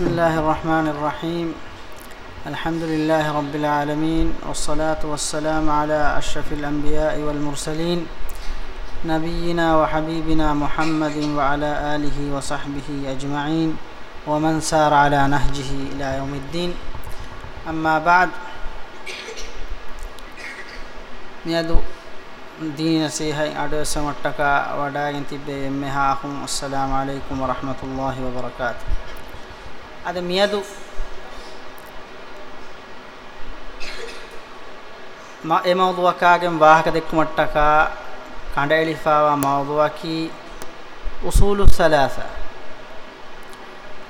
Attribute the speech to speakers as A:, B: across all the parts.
A: بسم الله الرحمن الرحيم. الحمد لله رب العالمين والصلاة والسلام على أشرف الأنبياء والمرسلين نبينا وحبيبنا محمد وعلى آله وصحبه أجمعين ومن سار على نهجه إلى يوم الدين. أما بعد ميادو دين سيهي أدو سمتك وداين تبه مهاكم السلام عليكم ورحمة الله وبركاته. අද මියදු මා ඒ මවුදුවකාගෙන් වාහක දෙක්කුමට්ටකා කණ්ඩායලිෆාවා මවුදුවකි උසූලු සලාසා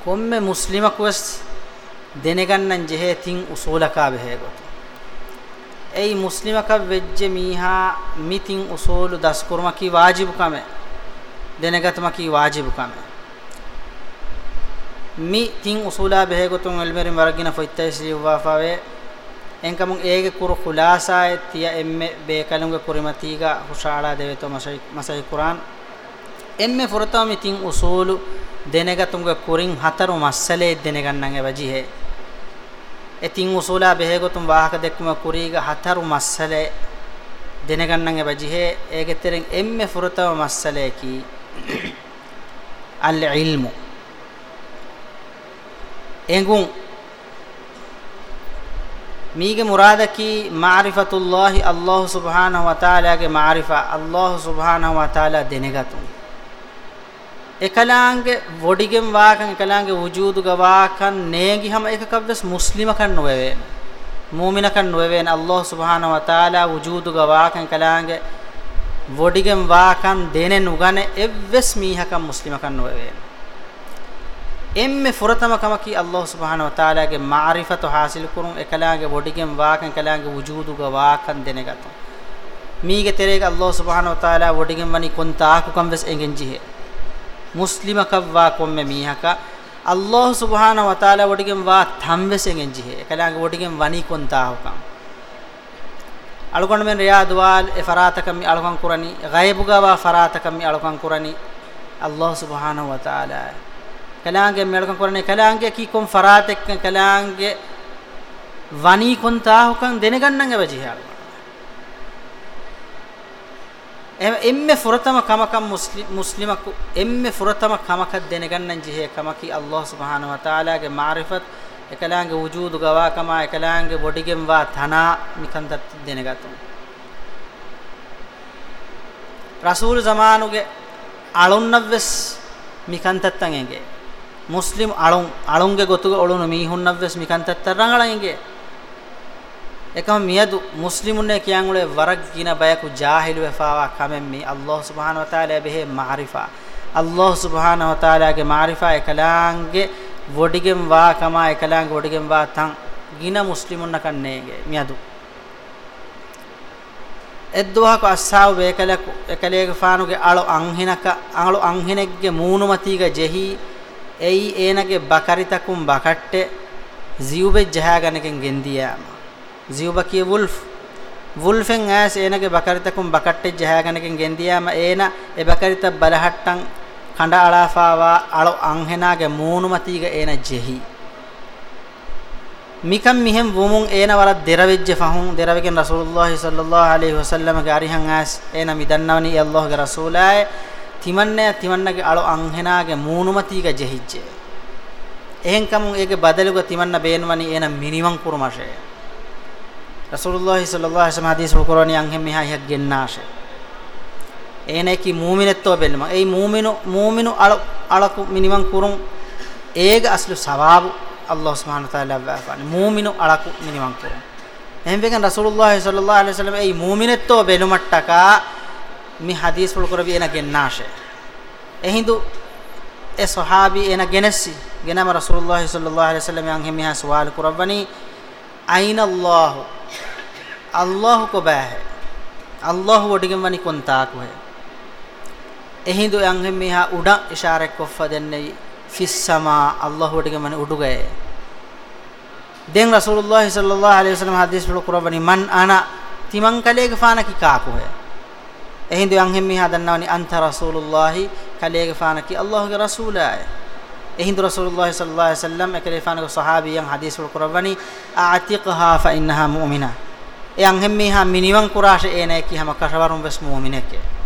A: කොම්මෙ මුස්ලිමක් වෙස් දෙනගන්නන් ජෙහේ තින් උසූලකා බෙහෙගොත ඒ මුස්ලිමක වෙජ්ජ මීහා මිතින් උසූලු දස්කුරමකි වාජිබුකම දෙනගතමකි වාජිබුකමේ mi tin usula behegotun elmerin waragina foittaisi wafawe enkamun ege kuru khulasa tiya emme bekalunge kurimatiga hushala deveto masai masai quran emme furtami tin usulu denegatunge kurin hataru masale denegannange wajihe etin usula behegotum wahaka dekkuma kuriga hataru masale denegannange wajihe ege teren emme furtawa masale ki al ilmu engun mige muradaki ma'rifatullah allah subhanahu wa ta'ala ge ma'rifa allah subhanahu wa ta'ala denegatum ekalaange wodigen waakan ekalaange wujudu ga waakan neengi hama ekakavves muslima kan nowewe mu'mina kan nowewe allah subhanahu wa ta'ala wujudu ga waakan ekalaange emme furatama kamaki Allah subhanahu wa taala ge ma'rifatu hasil kurun ekalaage bodigen waakan ekalaage wujudu ga waakan denegato mige terege Allah subhanahu wa taala bodigen wani konta ku kamves engenjihe muslima kavwa komme mihaka Allah subhanahu wa taala bodigen wa thamves engenjihe ekalaage bodigen wani konta hukam algon men riyad wal e faratakam mi algon kurani ghaibuga wa faratakam mi algon kurani Allah subhanahu wa taala kalaange melkan korane kalaange ki kon faratek kalaange wani kon taahukan denegannange wajiha emme furatama kamakam muslim muslimaku emme furatama kamakat denegannan jihe kamaki allah subhanahu wa taala ge ma'rifat ekalaange wujudu gawa kama ekalaange bodigem wa thana mikantat denegatun rasul zamanuge alunnavves mikantattan enge muslim alun alunge gotuge olunu mihunnaves mikantattar rangalange. Ekam miyadu muslimunne kiyanule warak gina bayaku jahilu wefawa kamen mi allah subhanahu wa taala behe ma'rifa. Allah subhanahu wa taala ge ma'rifa ekalange wodigem wa kama ekalange wodigem wa tan gina muslimunna kannege. Miyadu. Edduha ko assaw bekalaku ekalege faanuge ei eenage bakaritakum bakatte ziube jahaganeken gendiyama ziuba kiye wolf wolfen as eenage bakaritakum bakatte jahaganeken gendiyama eena e bakarita balahattan kanda alafawa alo anhenage muunumatiga eena jehi mikam mihem wumun eena wala deravejje fahun deravegen rasulullah sallallahu alaihi wasallam ge arihan as eena midannawni allah ge rasulay timanne timannage alo anhenage muunumatige jehijje ehen kamun ege badaluga timanna beenwani ena minimum kurumashe rasulullah sallallahu alaihi wasallam hadis qurani anhem miha hak gennashe ene ki mu'minetto belma ei mu'minu mu'minu alo alaku minimum kurun ege aslu sawabu allah subhanahu wa taala wafani mu'minu alaku minimum kurun එහෙන් වෙකන් රසූලුල්ලාහි සල්ලල්ලාහු අලයිහි වසල්ලම ඒ මුමිනෙත්තෝ බෙලුමට්ටකා mi hadis pul kurabi ena gennashe ehindu e sahabi ena genessi genama rasulullah sallallahu alaihi wasallam yang hemiha sual kurabani aina allah allah ko bahe allah wodigen wani konta ko he ehindu yang hemiha uda ishare ko fadenne fis sama allah wodigen wani udugaye den rasulullah sallallahu alaihi wasallam hadis pul kurabani man ana timan kalege fana ki ka ko he ehindu anhem mi hadannawani anta rasulullah kalege faana ki allah ge rasulay ehindu rasulullah sallallahu alaihi wasallam ekale faana go sahabiyan hadisul qurawani a'tiqha fa innaha mu'mina e anhem mi ha miniwan kurashe ene ki hama kashawarum bes mu'mineke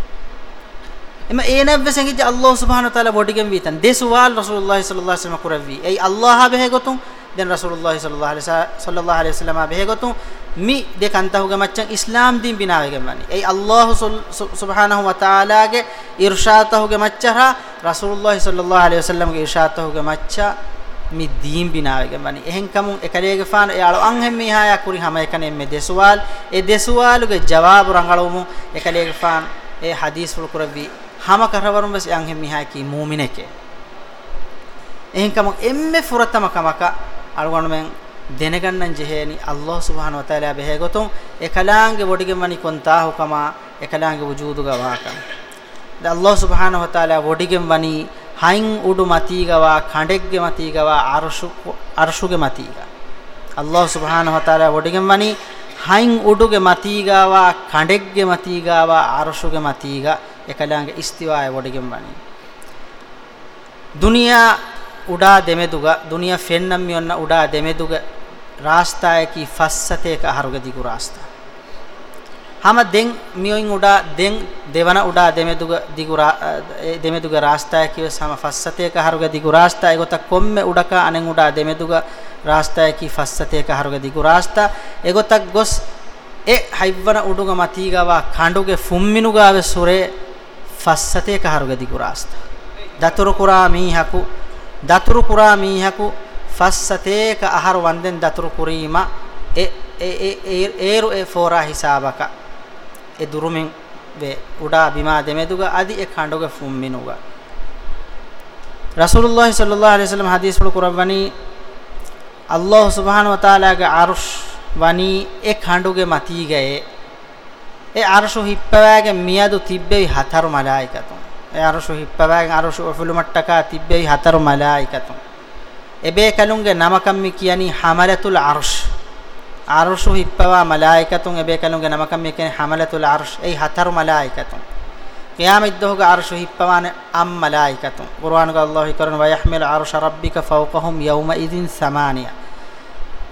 A: එම ඒනබ්බසෙන් ඉජ අල්ලාහ් සුබ්හානහු තාලා බොඩිගෙන් වීතන් දෙසුවාල් රසූලුල්ලාහි සල්ලල්ලාහු අලයිහි වසල්ලම කුරවි. ඒ අල්ලාහ් බෙහෙගොතුන් දැන් රසූලුල්ලාහි සල්ලල්ලාහු අලයිහි වසල්ලම බෙහෙගොතුන් මි දෙකන්තහුගේ මච්චන් ඉස්ලාම් දීන් බිනාවෙගෙන් වනි ඒ අල්ලාහ් සුබ්හානහු වතාලාගේ ඉර්ෂාතහුගේ මච්චරා රසූලුල්ලාහි සල්ලල්ලාහු අලයිහි වසල්ලමගේ ඉර්ෂාතහුගේ මච්චා mi diin binaawege mani. Ehen kamun ekalege faana e alo an hem mihaya kuri hama ekane me desuwal e desuwaluge jawab rangalumu ekalege faana e, e hadis ful kuravi hama karavarum bes yang e hem miha ki mu'mineke ehin kam emme furatama kamaka algon men denegannan jeheni allah subhanahu wa taala behe goton ekalaange bodige mani konta hukama ekalaange wujuduga waka da allah subhanahu wa taala bodige mani hain udu matigawa khandegge matigawa arshu arshuge matiga allah subhanahu wa taala bodige mani hain uduge matigawa khandegge matigawa arshuge matiga ekalaange istiwaaya wodigen bani duniya uda demeduga duniya fennam mionna uda demeduga raastaayaki fassate ka haruga digu raasta hama den miyoin uda den devana uda demeduga digu demeduga raastaayaki sama fassate ka haruga digu raasta egota komme udaka anen uda demeduga raastaayaki fassate ka haruga digu raasta egota gos e hayvana uduga matigawa kanduge fumminugawe sure fassate ka haruga digurasta daturu kura mihaku daturu kura mihaku fassate ka ahar wanden daturu kurima e e eru e fora hisabaka e durumin ve uda bima demeduga adi e khandoga fumminuga rasulullah sallallahu alaihi wasallam hadis pul kurawani allah subhanahu wa taala ga arsh wani e khandoge mati gaye e arshu hippawage miyadu tibbevi hataru malaikatun e arshu hippawage arshu ufulumattaka tibbevi hataru malaikatun ebe kalunge namakam mi kiyani hamalatul arsh arshu hippawa malaikatun ebe kalunge namakam mi kiyani hamalatul arsh ei hataru malaikatun qiyamit dohuga arshu hippawane am malaikatun qur'anuga allah karun wa yahmilu arsha rabbika fawqahum yawma idhin samaniya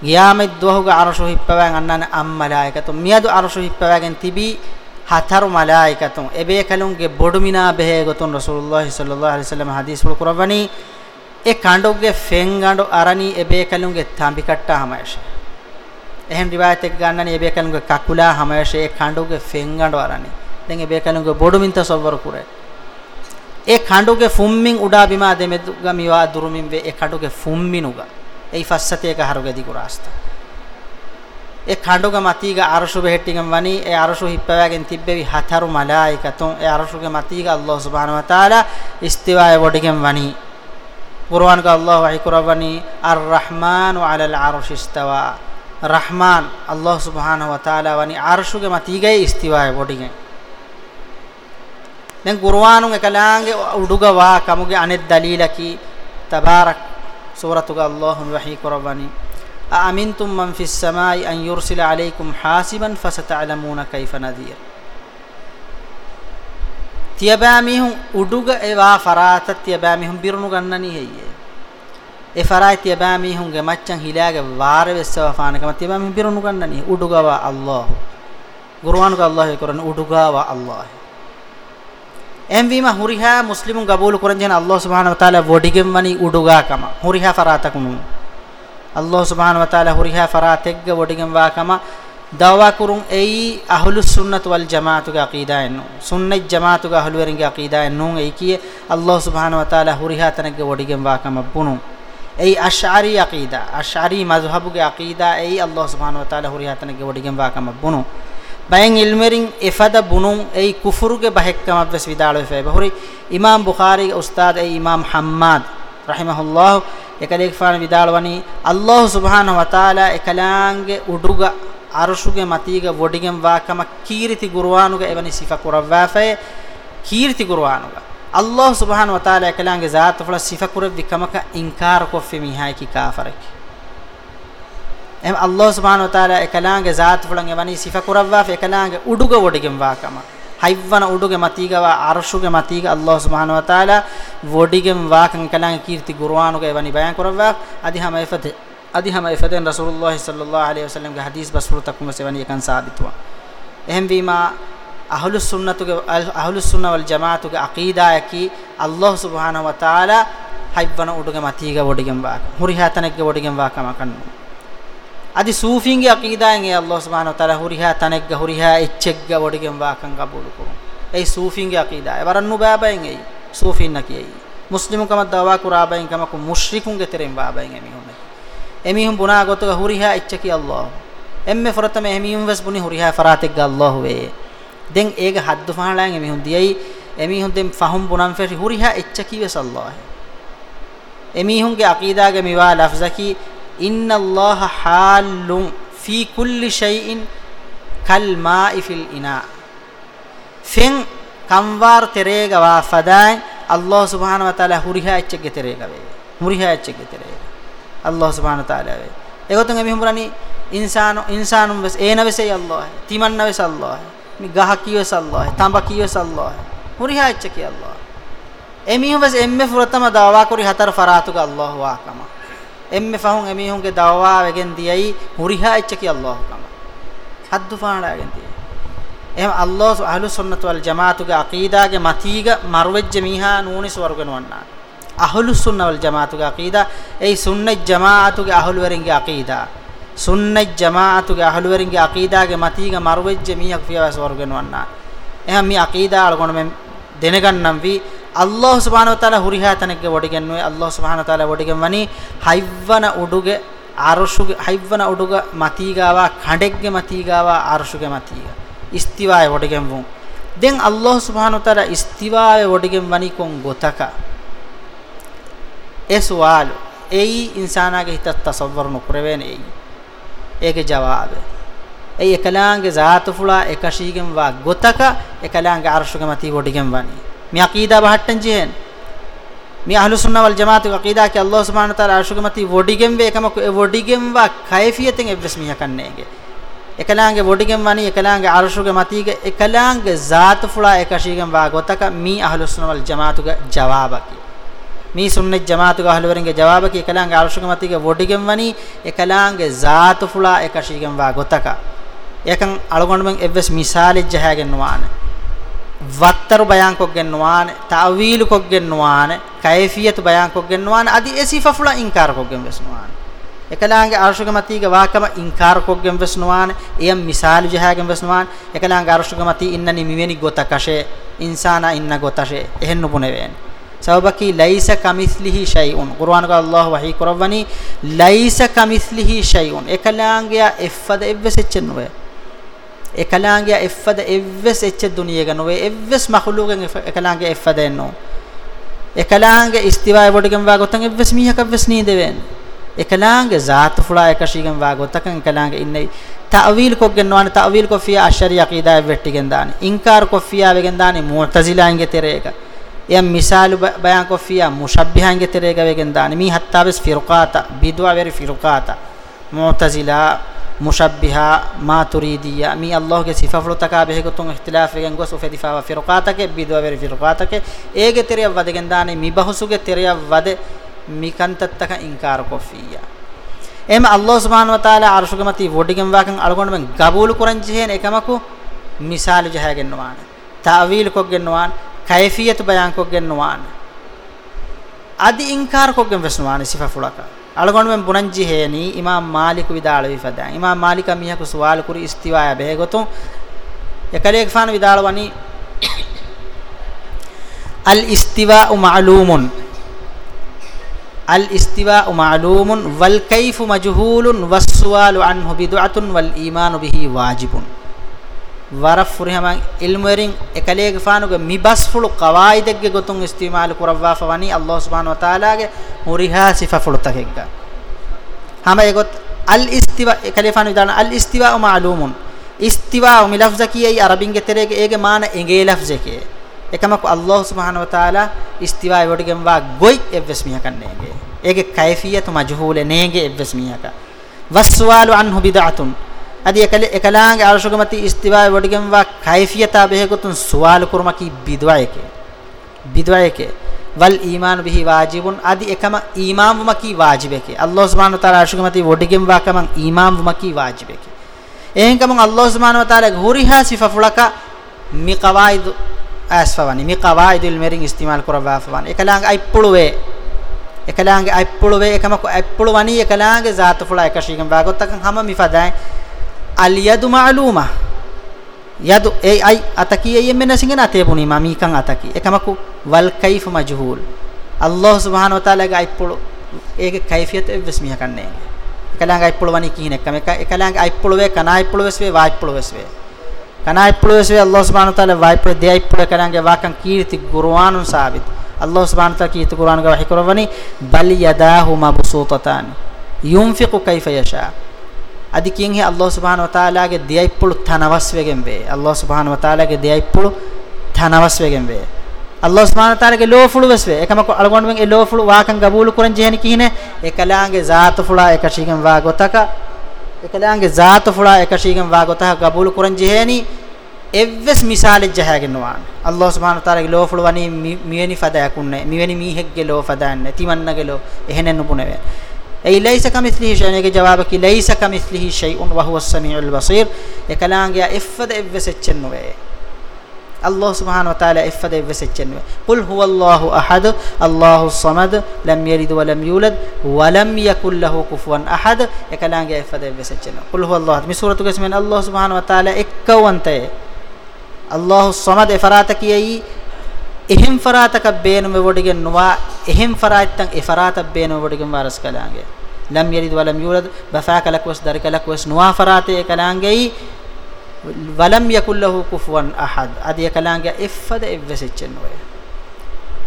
A: qiyamet duhuga arshu hippawan annana am malaikatu miyadu arshu hippawagen tibi hataru malaikatu ebe kalunge bodumina behe gotun rasulullah sallallahu alaihi wasallam hadis wal qurawani e kandoge fengando arani ebe kalunge tambi katta hamash එහෙන් රිවායත් එක ගන්නනේ ebe kalunge kakula hamash e kandoge fengando arani den ebe kalunge bodum inta sawwar kure e kandoge fummin uda bima demeduga miwa durumin ve e kandoge fumminuga ei fassate ka haruge di ඒ කඬුග මතීග අරෂු බෙහෙට්ටිගම් වනි ඒ අරෂු හිප්පවැගෙන් තිබ්බෙවි හතරු මලායිකතුන් ඒ අරෂුගේ මතීග අල්ලාහ් සුබ්හානහු වතාලා ඉස්තිවාය වඩිකම් වනි කුර්ආන් ක අල්ලාහ් වයිකුරවනි අර් රහ්මානු අලල් අර්ෂ් ඉස්තවා රහ්මාන් අල්ලාහ් සුබ්හානහු වතාලා වනි අරෂුගේ මතීගේ ඉස්තිවාය වඩිකම් දැන් කුර්ආනුන් එකලාගේ උඩුග වා කමුගේ අනෙත් දලීලකි තබාරක් සූරතුග අල්ලාහ් වහී කුරවනි أأمنتم من في السماء أن يرسل عليكم حاسبا فستعلمون كيف نذير؟ තියබෑමිහුන් උඩුග එවා ෆරාත තියබෑමිහුන් බිරුණු ගන්නනි හෙයියේ ඒ ෆරායි තියබෑමිහුන්ගේ මච්චන් හිලාගේ වාර වෙස්සව ෆානකම තියබෑමිහුන් බිරුණු ගන්නනි උඩුගවා අල්ලාහ් ගුර්ආනුක අල්ලාහ් කරන උඩුගවා අල්ලාහ්. එම්විම හුරිහා මුස්ලිමුන් ගබූල් කරන් ජන අල්ලාහ් සුබ්හානහු වතාලා වොඩිගෙම් වනි උඩුගා කම හුරිහා ෆරාතකුනු allah subhanahu wa taala huriha farategge wodigem wa kama dawa kurun ei ahlus sunnat wal jamaatu ga aqida ennu sunnat jamaatu ga ahlu weringe aqida ennu ei kiye allah subhanahu wa taala huriha tanegge wodigem wa kama bunu ei ash'ari aqida ash'ari mazhabu ge aqida ei allah subhanahu wa taala huriha tanegge wodigem wa kama bunu bayen ilmerin efada bunun ei kufuruge bahekkam ves vidalo fe bahuri imam bukhari ustad ei imam hammad rahimahullah ekadek fan vidalo wani allah subhanahu wa taala ekalange uduga arushuge matiga wodigem wa kama kiriti gurwanuga evani sifa kurawwa fe kiriti gurwanuga allah subhanahu wa taala ekalange zat fula sifa kurawwi kamaka inkar ko fe mi hay ki kafaraki em Allah subhanahu wa taala ekalaange zaat fulan evani sifa kurawwa fe ekalaange uduga wodigem wa kama haywana uduge matiga wa arshuge matiga Allah subhanahu wa taala wodigem wakan kalang kirti qur'anuge wani bayan korawa adi hama efate adi hama efaten rasulullah sallallahu alaihi wasallam ge hadis basfurtakum sevani ekan sabitwa ehem wima ahlus sunnatuge ahlus sunna wal jamaatuge aqida yaki Allah subhanahu wa taala haywana uduge matiga wodigem waka hurihatanegge wodigem waka makannu adi sූෆින්ගේ අකීදායෙන් ඒ අල්ලාහ් සුබ්හානහු තාලා හුරිහා තනෙක්ග හුරිහා එච්චෙක්ග වඩගෙන් වාකම් කබූල් කරමු ඒ සූෆින්ගේ අකීදාය වරන්නු බෑබයෙන් ඒ සූෆින් නකියයි මුස්ලිමුකම දවා කුරාබයෙන් කමක මුෂ්රිකුන්ගේ තෙරෙන් බාබයෙන් එමිහුන් එමිහුන් බුනා ගොතක හුරිහා එච්චකි අල්ලාහ්. එම්මෙ ෆරතම එමිහුන් වස් බුනි හුරිහා ෆරාතෙක්ග අල්ලාහ් වේ. දෙන් ඒක හද්දු ෆහලාන් එමිහුන් දියයි. එමිහුන් දෙම් ෆහම් බුනම් ෆෙරි හුරිහා එච්චකි වස් අල්ලාහ්. එමිහුන්ගේ අකීදාගේ මිවා ලෆ්සකි ඉන්නල්ලාහ හාල්ලුම් ෆී කුල්ලි ෂයින් කල් මායි ෆිල් ඉනා ෆෙන් කම්වාර් තෙරේගවා ෆදායි අල්ලාහ් සුබ්හානහු වතාලා හුරිහා එච්චෙක් තෙරේගවේ හුරිහා එච්චෙක් තෙරේග අල්ලාහ් සුබ්හානහු වතාලා වේ එගොතන් එමි හම්බරනි ඉන්සාන ඉන්සානුම් වෙස් ඒනවසේ අල්ලාහ් තිමන්නවස් අල්ලාහ් මි ගහ කියවස් අල්ලාහ් තඹ කියවස් අල්ලාහ් හුරිහා එච්චෙක් අල්ලාහ් එමි හම්බස් එම්මේ ෆුරතම දාවා කුරි හතර ෆරාතුග අල්ලාහ් වාකමා emme fahun emihunge dawwa wegen diyai huriha echki allah kama haddu faanagen diyai ehm allah ahlus sunnah wal jamaatu ge aqida ge matiga marwejje miha nunis wargen wanna ahlus sunnah wal jamaatu ge aqida ei sunnah jamaatu ge ahlul weringe aqida sunnah jamaatu ge ahlul weringe aqida ge matiga marwejje miha fiyawas wargen wanna ehm mi aqida algon men denegannan vi ಅಲ್ಲಾಹ್ ಸುಬ್ಹಾನಹು ತಾಲ ಹುರಿಹಾತನಕ್ಕೆ ಒಡಿಗೆನ್ನುವೆ ಅಲ್ಲಾಹ್ ಸುಬ್ಹಾನಹು ತಾಲ ಒಡಿಗೆಮ್ಮನಿ ಹೈವ್ವನ ಉಡುಗೆ ಅರುಷುಗೆ ಹೈವ್ವನ ಉಡುಗ ಮತೀಗಾವ ಖಂಡೆಗ್ಗೆ ಮತೀಗಾವ ಅರುಷುಗೆ ಮತೀಗ ಇಸ್ತಿವಾಯ ಒಡಿಗೆಂವು then Allah ಸುಬ್ಹಾನಹು ತಾಲ ಇಸ್ತಿವಾಯ ಒಡಿಗೆಮ್ಮನಿ ಕೊಂ ಗೊತಕ A ಸುವಾಲು ಏಯಿ ಇನ್ಸಾನಾಗೆ ಹಿತ ತಸವ್ವರ್ ನುಕುರವೇನೆ ಏಯಿ ಏಗೆ ಜವಾಬೆ ei ekalaange zaatu fula ekashigen wa gotaka ekalaange arshuge mati wodigen wani mi aqida bahattan jihen mi ahlus sunna wal jamaat aqida ke allah subhanahu wa taala arshugamati wodigem ve ekama e wodigem wa kayfiyaten evves mi yakannege ekalaange wodigem wani ekalaange arshugamati ge ekalaange zaat fula ekashigem wa gotaka mi ahlus sunna wal jamaat ge jawabaki mi sunna jamaat ge ahluveringe jawabaki ekalaange arshugamati ge wodigem wani ekalaange zaat fula ekashigem wa gotaka ekan algonmen evves misale jahagen nuane වත්තරු බයන් කොග්ගෙන්නවාන තාවීලු කොග්ගෙන්නවාන කයිෆියතු බයන් කොග්ගෙන්නවාන අදි ඒ සිෆෆුලා ඉන්කාර කොග්ගෙන් වෙස්නවාන. එකලාංගේ අර්ශුග මතීග වාකම ඉන්කාර කොග්ගෙන් වෙස්නවාන එයම් මිසාලු ජහගෙන් වෙස්නවාන එකලාංගේ අර්ශුග මතී ඉන්නනි මිවෙනි ගොතකෂේ ඉන්සානා ඉන්න ගොතෂේ එහෙන් නුපුනේ වෙන්නේ සවබකි ලයිස කමිස්ලිහි ෂයිඋන්. කුර්ආන ක අල්ලාහ් වහී කරවනි ලයිස කමිස්ලිහි ෂයිඋන්. එකලාංගේ එෆද එව්වෙසෙච්චෙන්නුවේ ekalaangia effada evves ecche duniyega nowe evves makhluqen ekalaangia effada enno ekalaange istiwa ebodigen wa gotan evves mihak evves ni deven ekalaange zaat fula ekashigen wa gotakan ekalaange innei ta'wil koggen noane ta'wil ko fiya ashari aqida vettigen dani inkar ko fiya vegen dani mu'tazilaange terega yam misal bayan ko fiya mushabbihange terega vegen dani mi hatta bes firqata bidwa veri firqata mu'tazila mushabbiha maturidiya mi allah ge sifaflu taka behe gotun ikhtilaf gen gos ufedifa wa firqatake bidwa ver firqatake ege teriya wadegen dane mi bahusuge teriya wade mi kantattaka inkar kofiya එම අල්ලාහ් සුබ්හානහු වතාලා අර්ෂුගේ මතී වොඩිගෙන් වාකන් අලගොන්න මෙන් ගබූල් කුරන් ජෙහෙන එකමකු මිසාල ජහගෙන්නවාන තාවීල් කොග්ගෙන්නවාන කයිෆියත් බයන් කොග්ගෙන්නවාන අදි ඉන්කාර කොග්ගෙන් වෙස්නවාන සිෆෆුලකා algon men bunanji heni imam malik vidala wifada imam malik miha ku suwal kuri istiwa be gotun ekalek fan vidala wani al istiwa ma'lumun al istiwa ma'lumun wal kayfu majhulun was suwalu anhu bid'atun wal වර ෆුරිහමන් ඉල්මුරින් එකලේග ෆානුගේ මිබස් ෆුළු කවායිදෙක්ගේ ගොතුන් ඉස්තිමාල් කුරවවා ෆවනි අල්ලාහ් සුබ්හානහු වතාලාගේ මුරිහා සිෆෆුළු තකෙක්ග හැම ඒගොත් අල් ඉස්තිවා එකලේ ෆානු දාන අල් ඉස්තිවා මාලූමුන්. ඉස්තිවා මි ලෆ්ස කියයි අරබින්ගේ තරේගේ ඒගේ මාන එගේ ලෆ්ස කියේ. එකමක අල්ලාහ් සුබ්හානහු වතාලා ඉස්තිවා එවඩගෙන් වා ගොයි එවස් මියකන්නේගේ ඒගේ කයිෆියතු මජහූල නේගේ එවස් මියක. වස්සවාලු අන්හු බිදාතුන්. Adi ekale ekalaange arshugamati istiwa wodigem wa kayfiyata behegutun suwal kurma ki bidwaike bidwaike wal iman bihi wajibun adi ekama iman wuma ki wajibeke allah subhanahu wa taala arshugamati wodigem wa kaman iman wuma ki wajibeke ehen kaman allah subhanahu wa taala huriha sifa fulaka mi qawaid asfawani mi qawaidul merin istimal kurwa fawani ekalaange ay puluwe ekalaange ay puluwe al yadu ma'luma yadu ei ai ataki ei mena singena atebuni mami kan ataki ekamaku wal kayf majhul allah subhanahu wa taala ga ippulu ege kayfiyat evs miha kanne ekalaanga ippulu wani kihine ekam ekalaanga ippulu ve kana ippulu vesve va ippulu vesve kana ippulu vesve allah subhanahu wa taala va ippulu de ippulu ekalaanga va kan kirti qur'anun sabit allah subhanahu wa taala kirti qur'an ga wahi korwani bal yadahu mabsutatan yunfiqu kayfa yasha adi kiyen he Allah subhanahu wa taala ge deyaipulu tanawas wegen be Allah subhanahu wa taala ge deyaipulu tanawas wegen be Allah subhanahu wa taala ge lofulu weswe ekama ko algon men e lofulu wakan gabulu kuran jehani kihine ekalaange zaatu fula ekashigen wa gotaka ekalaange zaatu fula ekashigen wa gotaka gabulu kuran jehani evves misale jahagen nuwan Allah subhanahu wa taala ge lofulu wani أي ليس كمثله شيء. يعني جوابك ليس كمثله شيء وهو السميع البصير. يكلان يا إفد افسچنوي الله سبحانه وتعالى إفد افسچنوي قل هو الله أحد الله الصمد لم يلد ولم يولد ولم يكن له كفوا أحد. يكلان يا إفد افسچنوي قل هو الله. من سورة قسم الله سبحانه وتعالى إكوانته الله الصمد إفراتك يي එහෙම් ෆරාතක බේනුම වඩගෙන නවා එහෙම් ෆරාත්තන් ඒ ෆරාතක් බේනුම වඩගෙන වරස් කලාංගේ ලම් යලිද වලම් යූලද බෆාකලක් වස් දරිකලක් වස් නවා ෆරාතේ කලාංගේ වලම් යකුල් ලහු කුෆුවන් අහද්. අදිය කලාංගේ ඉෆද ඉවසෙච්චන් වේ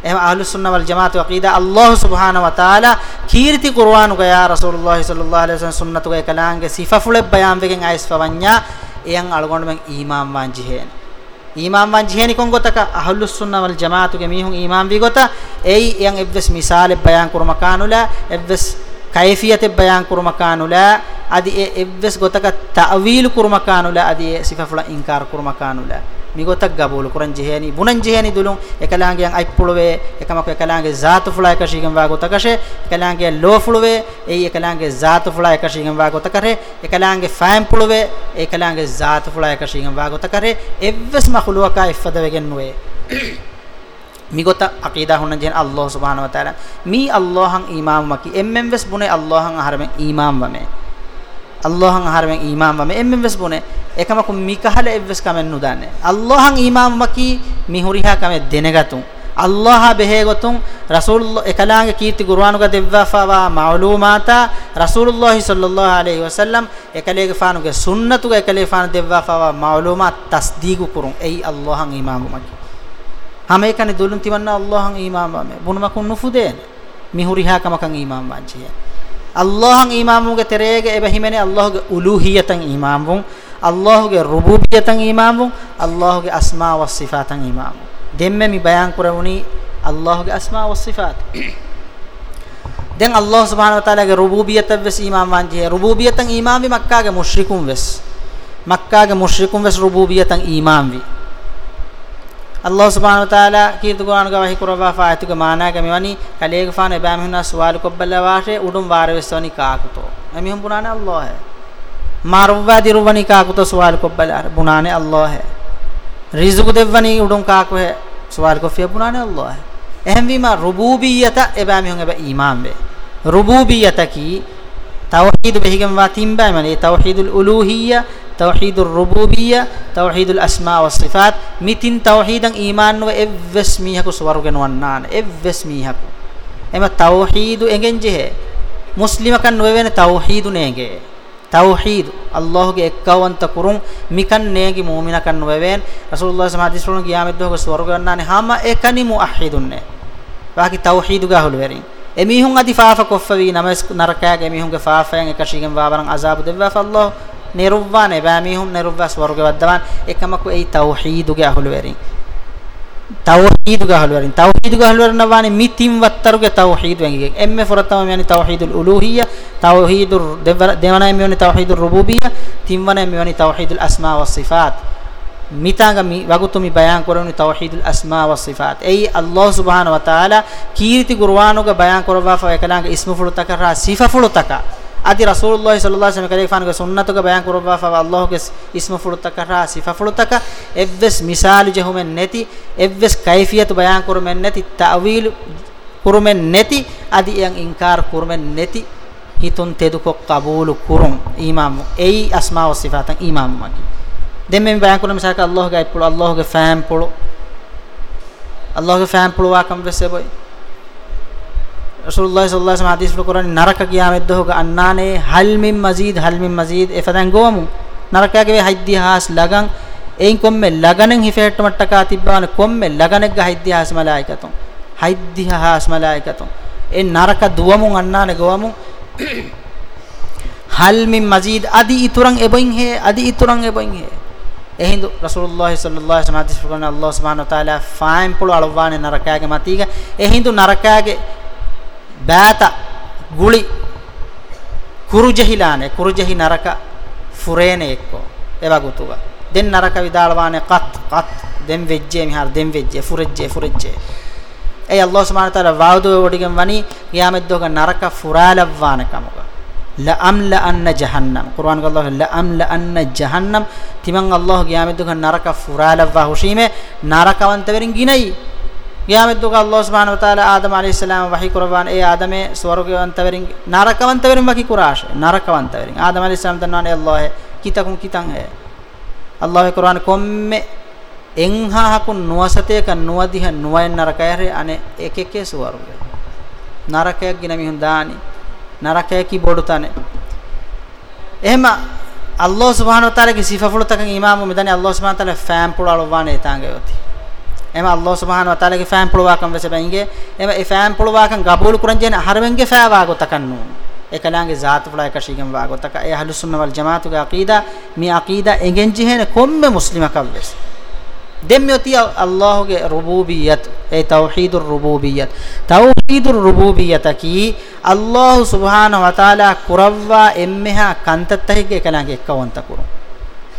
A: එහෙම අහ්ලුස් සුන්න වල් ජමාත් වකීදා අල්ලාහ් සුබ්හානහු වතාලා කීර්ති කුර්ආනු ගයා රසූලුල්ලාහි සල්ලල්ලාහු අලයිහි වසල්ලම් සුන්නතු ගේ කලාංගේ සිෆෆුල බයම් වෙගෙන් ice පවඤ්ඤා එයන් අලගොඬ මෙන් ඊමාම් වංජිහෙන්. ඊමාම් වන් ජිහෙනි කොන් ගොතක අහලුස් සුන්නා වල් ජමාතුගේ මීහුන් ඊමාම් වි ගොත එයි යන් එව්වස් මිසාලෙ බයන් කුරුම කානුලා එව්වස් කයිෆියතෙ බයන් කුරුම කානුලා අදි එව්වස් ගොතක තඅවීල් කුරුම කානුලා අදි සිෆෆුල ඉන්කාර කුරුම කානුලා migotak gabulu kuran jehani bunan jehani dulun ekalange yang ai pulwe ekamako ekalange zatu fulai kashigen wa gotakashe ekalange lo fulwe ei ekalange zatu fulai kashigen wa gotakare ekalange faim pulwe ekalange zatu fulai kashigen wa gotakare evves makhluqa ifada wegen nuwe migota aqida hunna jen allah subhanahu wa taala mi allahan imam maki emmem ves bune allahan aharmen imam wame allahhan aharmen imam wame emmem ves bune ekamaku mikahale evves kamen nudane allahhan imam maki mihuriha kame denegatun allah behegotun rasulullah ekalaange kීර්ති qur'anuga devwafawa ma'lumata rasulullah sallallahu alaihi wasallam ekalege faanuge sunnatuga ekale faanu devwafawa ma'lumat tasdiqu kurun ei allahhan imam maki hame ekane dulun timanna allahhan imam me bunumakun nufuden mihuriha kamakan imam wanchiya allahhan imamuge terege ebahimene allahge uluhiyatan imamun අල්ලාහ්ගේ රුබූබියතන් imam අල්ලාහ්ගේ අස්මා වස් සිෆාතන් ඊමාම් දෙම්මෙ මි බයන් කරමුනි අල්ලාහ්ගේ අස්මා වස් සිෆාත්. දැන් අල්ලාහ් සුබ්හානහු වතාලාගේ රුබූබියත වෙස් ඊමාම් වන්ජේ රුබූබියතන් ඊමාම් වි මක්කාගේ මුෂ්රිකුන් වෙස්. මක්කාගේ මුෂ්රිකුන් වෙස් රුබූබියතන් ඊමාම් වි. අල්ලාහ් සුබ්හානහු තාලා කීතුගාන ගවහි කුරවා ෆාතික මානාග මෙවනි. කලේග ෆාන එබෑම හුනා සුවාල කොබ්බල්ලා වාෂේ උඩුම් වාර වෙස්සවනි කාකුතෝ. එමිහම් පුනානේ අල්ලාහ්. මාරුවා දිරුවනි කාකුතෝ සුවාල කොබ්බල්ලා. පුනානේ අල්ලාහ්. රිසුකු දෙවනි උඩුම් කාකු හැ සුවාල කොෆිය පුනානේ අල්ලාහ්. එහෙන් වීම රුබූබියත එබෑම හුන් එබෑ ඊමාන් වේ. රුබූබියත කි තවහීදු බෙහිගම් වා තින්බෑ මනේ තවහීදුල් උලූහියා توحيد الربوبيه توحيد الاسماء والصفات متين توحيدا ايمان و ايفس ميحكو سوارගෙන වන්නාන ايفس මීහකු. එම තෞහීදු එගෙන් ජෙහෙ. මුස්ලිමකන් නොවැන තෞහීදු නේගේ. තෞහීද් අල්ලාහ්ගේ එක්කවන්ත කුරුම් මිකන් නේගි මුමිනකන් නොවැවෙන්. රසූලුල්ලාහ සමාදිස් වරුණ ගියාමෙද්ද හොක ස්වර්ග ගන්නානේ හැම එකනි මුඅහ්හිදුන්නේ. වාකි තෞහීදු ගහළු වෙරින්. එමිහුන් අදිෆාෆ කොෆවි නමස් නරකයාගේ එමිහුන්ගේ ෆාෆයන් එකශීගෙන් වාවරන් අසාබු දෙවවා. ෆල්ලාහ් ekashigen wabaran azab devwa fa allah neruvwane ba mihun neruvwa swarga waddawan ekamaku ei tauhid ge holu werin තවහීද් ගහලවරින් තවහීද් ගහලවරන වානේ මිතිම් වත්තරුගේ තවහීද් වෙන්ගේ එම්මෙ ෆොරතම මෙනි තවහීදුල් උලූහිය තවහීදුර් දෙවනා මෙනි තවහීදුර් රුබූබිය තිම්වනා මෙනි තවහීදුල් අස්මා වස් සිෆාත්. මිතාග මි වගුතුමි බයන් කරනු තවහීදුල් අස්මා වස් සිෆාත්. එයි අල්ලාහ් සුබ්හානහු වතාලා කීර්ති කුර්ආනුගේ බයන් කරවා ෆ එකලාගේ ඉස්මු ෆුලුතක රා සිෆා ෆුලුතක. adi rasulullah sallallahu alaihi wasallam kare fanuge sunnatuga bayan kurwa fa allahge isma fulutaka ra sifa fulutaka evves misal jehumen neti evves kayfiyatu bayan kurumen neti ta'wil kurumen neti adi yang inkar kurumen neti hitun teduko qabulu kurum imam ei asma wa sifatan imam magi demme bayan kurum misal ka allah ga ipulu allah ge fam pulu allah ge fam pulu wa kam vesse boy රසූලුල්ලාහි සල්ලල්ලාහු අලයිහි වසල්ලම් හදීස් වල නරක කියාමෙත් දහුග අන්නානේ හල් මින් මසීද් හල් මින් මසීද් එෆදන් ගෝමු නරකයාගේ වේ හයිද්දිහාස් ලගන් එයින් කොම්මෙ ලගනෙන් හිෆෙට්ට මට්ටකා තිබ්බාන කොම්මෙ ලගනෙක් ග හයිද්දිහාස් මලායිකතුන්. හයිද්දිහාස් මලායිකතුන්. ඒ නරක දුවමුන් අන්නානේ ගෝමු හල් මින් මසීද් අදි ඉතුරන් එබොයින් හේ අදි ඉතුරන් එබොයින් හේ. එහිඳු රසූලුල්ලාහි සල්ලල්ලාහු අලයිහි වසල්ලම් හදීස් වල අල්ලාහ් සුබ්හානහු වතාලා ෆායිම් පුළු අලවානේ නරකයාගේ මතීග. එහිඳු නරකයාගේ බෑත ගුලි කුරුජහිලානේ කුරුජහි නරක ෆුරේනේ එක්කෝ එවගුතුග දෙන් නරක විදාලවානේ qat qat දෙම් වෙජ්ජේ මිහාර දෙම් වෙජ්ජේ ෆුරෙජ්ජේ ෆුරෙජ්ජේ ඒ අල්ලාහ් සුබ්හානහු තාලා වාවදු වඩිගම් වනි කියාමෙත් දෝක නරක ෆුරාලවවාන කමුග ලඅම්ලා අන්න ජහන්නම් කුර්ආන් ගල්ලාහ් ලඅම්ලා අන්න ජහන්නම් තිමන් අල්ලාහ් කියාමෙත් දෝක නරක ෆුරාලවවා හුෂීමේ නරකවන්ත වෙරින් ගිනයි ගියාමෙද්දුක අල්ලාහ් සුබ්හානහු වතාලා ආදම আলাইහිස්සලාම වහී කුරවාන ඒ ආදමේ ස්වර්ගවන්තවරින් නරකවන්තවරින් වකි කුරාෂ. නරකවන්තවරින්. ආදම আলাইහිස්සලාම දන්නවානේ අල්ලාහ් කිතකුම් කිතං ඈ අල්ලාහ් කුරාන කොම්මේ එන්හා හකු නුවසතේක නුවදිහ නුවයන් නරකයරේ අනේ එක එකේ ස්වර්ගය. නරකයක් ගින මිහුන් දානි. නරකය කි බොඩු තනේ. එහෙම අල්ලාහ් සුබ්හානහු වතාලාගේ සිෆා ෆුලතකන් ඊමාමු මෙදනේ අල්ලාහ් සුබ්හානහු වතාලා ෆෑම් පුලාලෝ වානේ තාංගයෝති. එම අල්ලාහ් සුබ්හානහු වතාලාගේ ෆෑම් පුළුවාකම් වෙස බැංගේ එම ඒ ෆෑම් පුළුවාකම් ගබූල් කුරන් ජෙන හරවෙන්ගේ ෆෑවා ගොතකන්නු එකලාගේ ජාත් පුලා එකශීගම් වා ගොතක ඒ අහ්ලුස් සුන්න වල් ජමාතුගේ අකීදා මේ අකීදා එගෙන් ජෙහෙන කොම්මෙ මුස්ලිමකම් වෙස්. දෙම්යොති අල්ලාහගේ රුබූබියත් ඒ තෞහීදුර් රුබූබියත්. තෞහීදුර් රුබූබියත කි අල්ලාහ් සුබ්හානහු වතාලා කුරව්වා එම්මෙහා කන්තත්තහිගේ එකලාගේ එක්කවන්ත කුරුම්.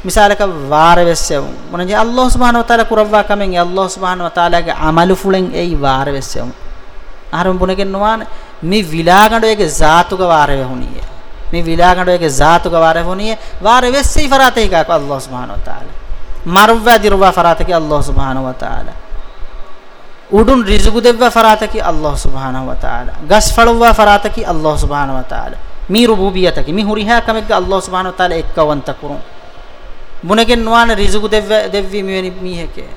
A: Misalaka waare wessewum monje allah subhanahu wa taala kurawwa kamen e allah subhanahu wa taala ge amalu fulen ei waare wessewum aharum bunegen nuwan mi vilagando ege zaatuga waare wehuniye mi vilagando ege zaatuga waare wehuniye waare wessei farate ka allah subhanahu wa taala marwa dirwa farate ki allah subhanahu wa taala udun rizqu devwa farate ki allah subhanahu wa මුණගෙන් නොවන රිසුගු දෙව්ව දෙව්වි මෙවැනි මීහකේ.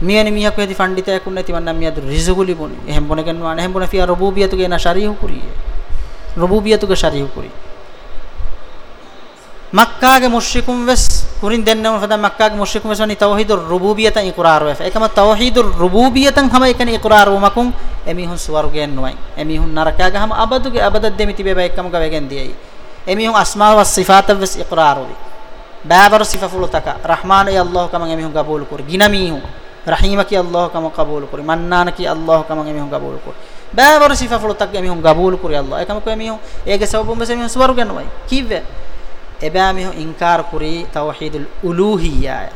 A: මෙවැනි මීහක වෙදි ෆණ්ඩිතයෙක් නැති වන්නම් මියද රිසුගු ලිබුනි එහෙම් මුණගෙන් නොවන එහෙම් මුණ ෆියා රුබූබියතුගේ නා ශරීහු කුරියේ. රුබූබියතුගේ ශරීහු කුරි මක්කාගේ මුෂ්රිකුන් වෙස් කුරින් දෙන්නම ෆදා මක්කාගේ මුෂ්රිකුන් වෙස් වනි තෞහීදුර් රුබූබියතන් ඉක්රාර් වෙෆ එකම තෞහීදුර් රුබූබියතන් හැම එකන ඉක්රාර් වමකුන් එමිහුන් ස්වර්ගයෙන් නොයි එමිහුන් නරකයාගේ හැම අබදුගේ අබදත් දෙමිති බේ බයි එකම ගවෙගෙන් දියයි. එමිහුන් අස්මා වස් සිෆාත වෙස් ඉක්රාර් වෙයි බෑවර සිෆා ෆුලතක රහ්මාන ය අල්ලාහ් කමන් එමිහුන් ගබූල් කුර ගිනමීහු රහීම කි අල්ලාහ් කම කබූල් කුර මන්නාන කි අල්ලාහ් කමන් එමිහුන් ගබූල් කුර බෑවර සිෆා ෆුලතක එමිහුන් ගබූල් කුර අල්ලාහ් එකම කො එමිහුන් ඒගේ සවබුම් බස එමිහුන් ස්වර්ග යනවයි කිව්වේ එබෑ මිහුන් ඉන්කාර කුරි තවහීදුල් උලූහියා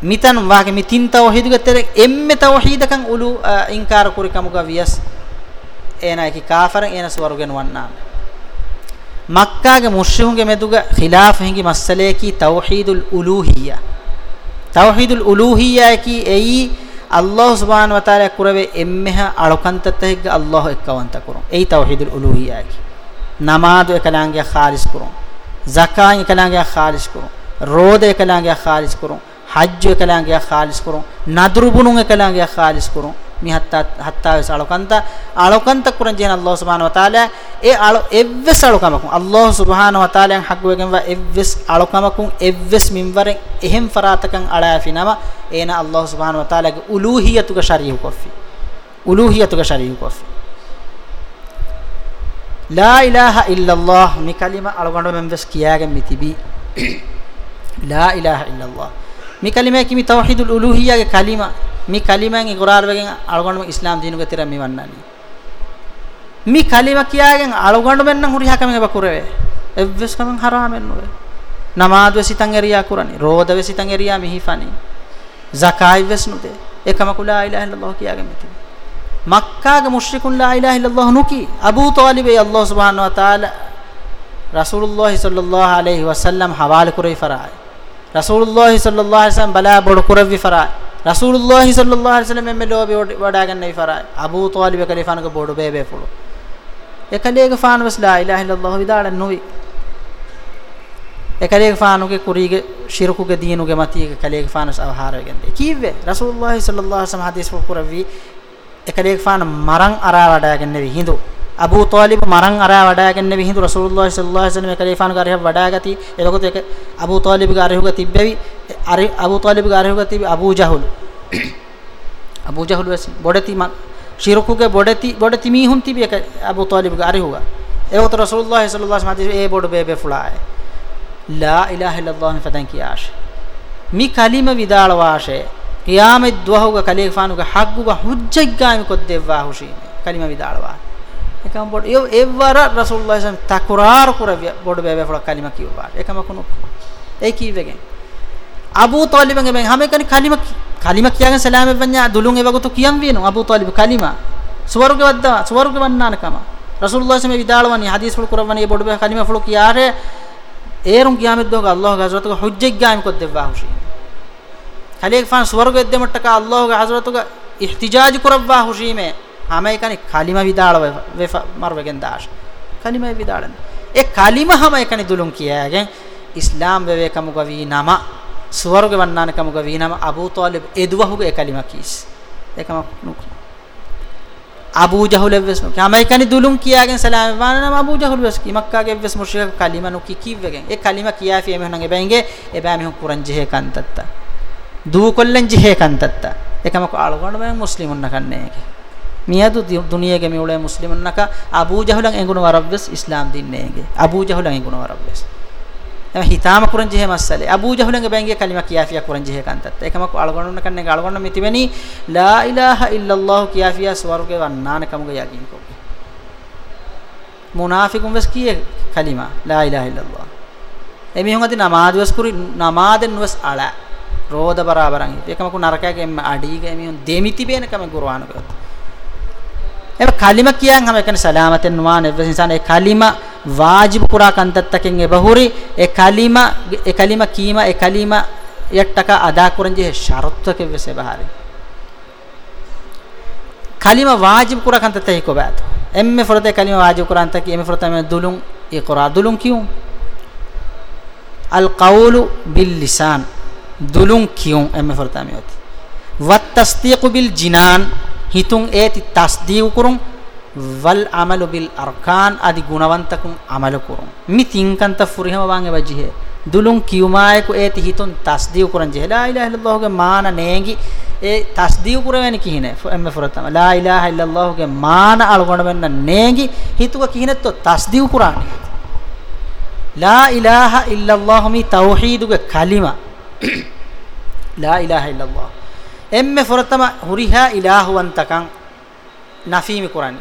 A: මිතන් වාගේ මිතින් තවහීදුගේ තෙර එම්මෙ තවහීදකන් උලු ඉන්කාර කුරි කමුග වියස් එනයි කි කාෆරන් එන ස්වර්ග යනවන්නා මක්කාගේ මුස්ලිමුගේ මෙතුග ඛිලාෆ හිඟි මස්සලේ කි තවහීදුල් උලූහියා. තවහීදුල් උලූහියා කි එයි අල්ලාහ් සුබ්හාන ව තාලා කුරවේ එම්මහ අලකන්තතෙක් අල්ලාහ් එක්කවන්ත කුරුම් එයි තවහීදුල් උලූහියා කි නමාදු එකලංගේ ખાලිස් කුරුම් zakat එකලංගේ ખાලිස් කුරුම් රෝද එකලංගේ ખાලිස් කුරුම් හජ් එකලංගේ ખાලිස් කුරුම් නදරු බුණුන් එකලංගේ ખાලිස් කුරුම් mi hatta hatta wes alokanta alokanta kuran jena Allah subhanahu wa taala e alo evves alokamakun Allah subhanahu wa taala hagwegen wa evves alokamakun evves minwaren ehem faratakan alafinama ena Allah subhanahu wa taala ge uluhiyatu ga sharihu kofi uluhiyatu ga sharihu kofi la ilaha illa Allah mi kalima alogando memves kiyagen mitibi la ilaha illa Allah mi kalima kimi tauhidul uluhiyya ge kalima මේ කලිමෙන් ඉකරාර වගෙන් අලගොඬම ඉස්ලාම් දිනුක තිර මේ වන්නනි මේ කලිම කියාගෙන් අලගොඬ මෙන්න හුරිහකම බකුරේ එව්වස් කමන් හරාමෙන් නොවේ. නමාද වෙසිතන් එරියා කුරණි. රෝද වෙසිතන් එරියා මිහිෆනි. zakai වෙස් නුදේ. එකම කුලා ඉලාහ ඉල්ලල්ලාහ කියාගෙන් මෙති මක්කාගේ මුෂ්රිකුන් ලා ඉලාහ ඉල්ලල්ලාහ නුකි. අබූ තාලිබේ අල්ලාහ් සුබ්හානහු වතාලා රසූලුල්ලාහි සල්ලල්ලාහු අලයිහි වසල්ලම් හවාල කුරේ ෆරායි රසූලුල්ලාහි සල්ලල්ලාහු අලයිහි වසල්ලම් බලා බොඩ කුරවි ෆරායි රසූලුල්ලාහි සල්ලල්ලාහු අලයිහි වසල්ලම් මෙමෙ ලෝබි වඩා ගන්නයි ෆරායි අබූ තාලිබ කලිෆානක බොඩු බේබේ ෆුළු එකලේක ෆානවස් ලා ඉලාහ ඉල්ලල්ලාහ් විදාලන් නොවි එකලේක ෆානුගේ කුරීගේ ශිරකුගේ දිනුගේ මතීක කලේක ෆානස් අවහාරයෙන් දෙ කීවේ රසූලුල්ලාහි සල්ලල්ලාහු අලයිහි වසල්ලම් හදීස් කුරවි එකලේක ෆාන මරන් අරා වඩා ගන්නවි හිඳු අබූ තාලිබ් මරන් අරා වඩාගෙන විහිඳු රසූලුල්ලාහි සල්ලල්ලාහු අලයිහි වසල්ලම කලිෆාන් ගාරහ වඩාගති එලකොත එක අබූ තාලිබ් ගාරහුග තිබ්බැවි අබූ තාලිබ් ගාරහුග තිබ්බ අබූ ජහල් අබූ ජහල් වස් බොඩති මන් ශිරකුගේ බොඩති බොඩති මීහුන් තිබි එක අබූ තාලිබ් ගාරහුග එලකොත රසූලුල්ලාහි සල්ලල්ලාහු අලයිහි වසල්ලම ඒ බොඩ බේබේ ෆුලායි ලා ඉලාහ ඉල්ලල්ලාහ් ෆතන් කියාෂ මි කලිම විදාල වාෂේ කියාමෙත් දුවහුග කලිෆානුග හග්ගුග හුජ්ජග්ගාමි කොද්දෙව්වා හුෂීමේ කලිම විදාල වාෂේ ekam bod yo evvara rasulullah sallam takrar kuravya bod bebe fola kalima kiwa ekam kono ei kiwegen abu talib nge ben hame kani kalima kalima kiyagen salam evanya dulung evago to kiyam veno abu talib kalima suwaruge wadda suwaruge wannana kama rasulullah sallam vidalwani hadis fol kuravani bod bebe kalima fol kiyare ඒරුම් ගියාමෙද්ද ඔක අල්ලාහ් ගහසරතුක හුජ්ජෙක් ගාමින් කොත් දෙවවා හුෂි. කලේක් ෆාන් ස්වර්ගෙද්ද මට්ටක අල්ලාහ් ගහසරතුක ඉහ්තිජාජ් කරවවා හුෂීමේ. හැම එකනේ කලිම විදාල මරවගෙන් දාශ. කලිම විදාලන. ඒ කලිම හැම එකනේ දුලුම් කියාගෙන් ඉස්ලාම් වේවේ කමුගවී නම ස්වර්ග වන්නාන කමුගවී නම අබූ තාලිබ් එදුවහුගේ කලිම කීස්. ඒකම නුක්ලා අබූ ජහල් එවස් නෝ කම එකනි දුලුම් කියාගෙන සලාම වන්නම අබූ ජහල් එවස් කි. මක්කාගේ එවස් මුෂ්‍රික කලිම නු කි කිව්වගෙන්. ඒ කලිම කියා ෆිය මෙහුණන් එබැංගේ එබෑ මෙහු කුරන් ජෙහෙ කන්තත්ත. දූ කොල්ලන් ජෙහෙ කන්තත්ත. එකම කාලගොණ බෑ මුස්ලිමුන් නකන්නේ මියදු දුනියගේ මෙවලේ මුස්ලිමුන්නක අබූ ජහලන් එඟුණ වරබ්වස් ඉස්ලාම් දින්නේගේ අබූ ජහලන් එඟුණ වරබ්වස් එම හිතාම කුරන් ජෙහෙ මස්සලේ. අබූ ජහලගේ බැංගේ කලිමා කියාෆියා කුරන් ජෙහෙ කන්තත් ඒකම අලගොන්න කන්නේ අලගොන්න මිතිවෙනි ලා ඉලාහා ඉල්ලල්ලාහ් කියාෆියා ස්වර්ගේ වන්නාන කමුගේ යකින් කො මුනාෆිකුන් වස් කියේ කලිමා? ලා ඉලාහා ඉල්ලල්ලාහ්. එමි හොඟති නමාද වස් කුරි නමාදෙන් වස් අල. රෝද බරාබරන් ඒකම කු නරකයේ එම්ම අඩීගේ එමි හොන් දෙමිති බේනකම කුර්ආන කරත් එම කලිම කියන් හැම එකනේ සලාමතෙන් වාන එවසින්සන ඒ කලිම වාජිබ් කුරා කන්තත්තකින් එබහුරි ඒ කලිම ඒ කලිම කීම ඒ කලිම යට්ටක අදා කරන්ජි ෂරත්ක වෙසේ බහරි කලිම වාජිබ් කුරා කන්තත්තයි කොබෑත. එම්මෙ ෆරතේ කලිම වාජිබ් කුරා අන්තකි එම්මෙ ෆරතේ මෙ දුලුන් ඉක්රා දුලුන් කියුම් අල් කවුලු බිල් ලිසාන් දුලුන් කියුම් එම්මෙ ෆරතේ මෙoti වත් තස්දීකු බිල් ජිනාන් hitun eti tasdiq kurun wal amalu bil arkan adi gunawantakum amalu kurun mi tinkanta furihama wange wajihe dulun kiyumaye ku eti hitun tasdiq kurun je la ilaha illallah ge maana neengi e tasdiq kurweni kihine emme furatama la ilaha illallah ge maana algona menna neengi hituga kihinetto tasdiq kurani la ilaha illallah mi tauhiduge kalima la ilaha illallah emme fortama huriha ilahuwantakan nafimi qurani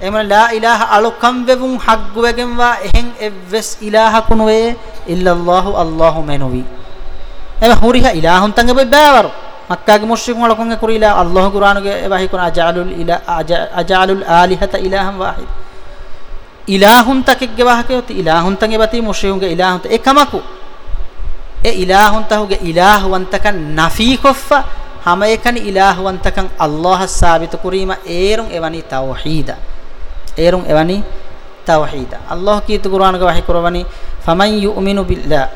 A: emana la ilaha alukam vevun hagguwegen wa ehen evves ilaha kunwe illa allah allah menuwi ema huriha ilahun tange bebawaru makkage mushrikun alukun kuri ila allah quranuge ebahi kun ajalul ila ajalul alihata ilahan wahid ilahun takegge wahake oti ilahun tange bati mushrikun ilahun ekamaku. E ilahun tahuge ilahuwantakan nafi හැම එකනි ඉලාහවන්තකන් අල්ලාහ සාබිත කුරීම ඒරුන් එවනි තවහීද? ඒරුන් එවනි තවහීද? අල්ලාහ කීත කුර්ආනක වහී කරවනි ෆමන් යුමිනු බිල්ලා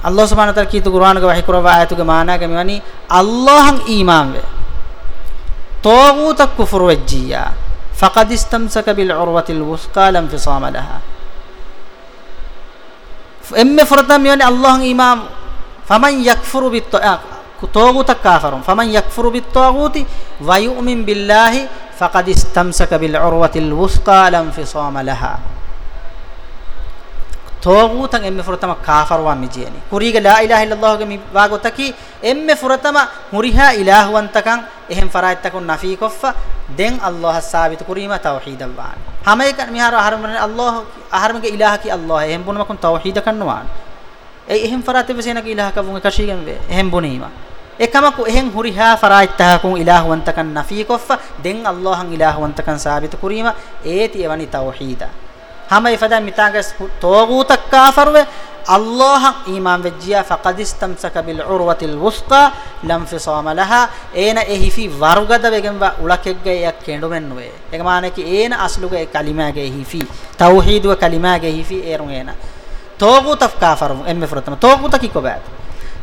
A: අල්ලාහ සුබ්හානහු තාලා කීත කුර්ආනක වහී කරව ආයතුගේ මානාක මෙවනි අල්ලාහන් ඊමාන් වේ තෝගූත කුෆර් වෙජ්ජියා ෆකද් ඉස්තම්සක bill උර්වතිල් වුස්කා ලම් ෆිසාම ලහා එම්මෙ ෆරතම් මෙවනි අල්ලාහන් ඊමාන් ام فرتم يعني الله إمام فمن يكفر بالطاغوت كافر فمن يكفر بالطاغوت ويؤمن بالله فقد استمسك بالعروة الوثقى لا انفصام لها තෝගූතන් එම්මෙ ෆුරතම කාෆර්වා මිජේනි කුරීග ලා ඉලාහා ඉල්ලල්ලාහ් ගේ මි වාගොතකි එම්මෙ ෆුරතම මුරිහා ඉලාහුවන්තකන් එහෙම් ෆරායිත්තකුන් නෆී කොෆ්ෆා දෙන් අල්ලාහ් සාබිත කුරීම තවහීදන් වාන හැම එක මිහාර අහරමන අල්ලාහ් අහරමගේ ඉලාහ කි අල්ලාහ් එහෙම් බුනමකුන් තවහීද කන්නවාන ඒ එහෙම් ෆරාතෙ වෙසේනක ඉලාහ කවුන් කෂීගෙන් වේ. එහෙම් බුනීමා එකමකු එහෙන් හුරිහා ෆරායිත්තහකුන් ඉලාහුවන්තකන් නෆී කොෆ්ෆා දෙන් අල්ලාහන් ඉලාහුවන්තකන් සාබිත කුරීම. ඒති එවනි තවහීදා. hama ifada mitangas togutak kafarwe Allah iman vejjiya faqad istamsaka bil urwatil wusqa lam fisama laha ena ehifi warugada vegemba ulakegge yak kendumenwe ega mane ki ena asluge kalimage ehifi tauhid wa kalimage ehifi erun ena togutak kafaru emme furtama togutak ikobat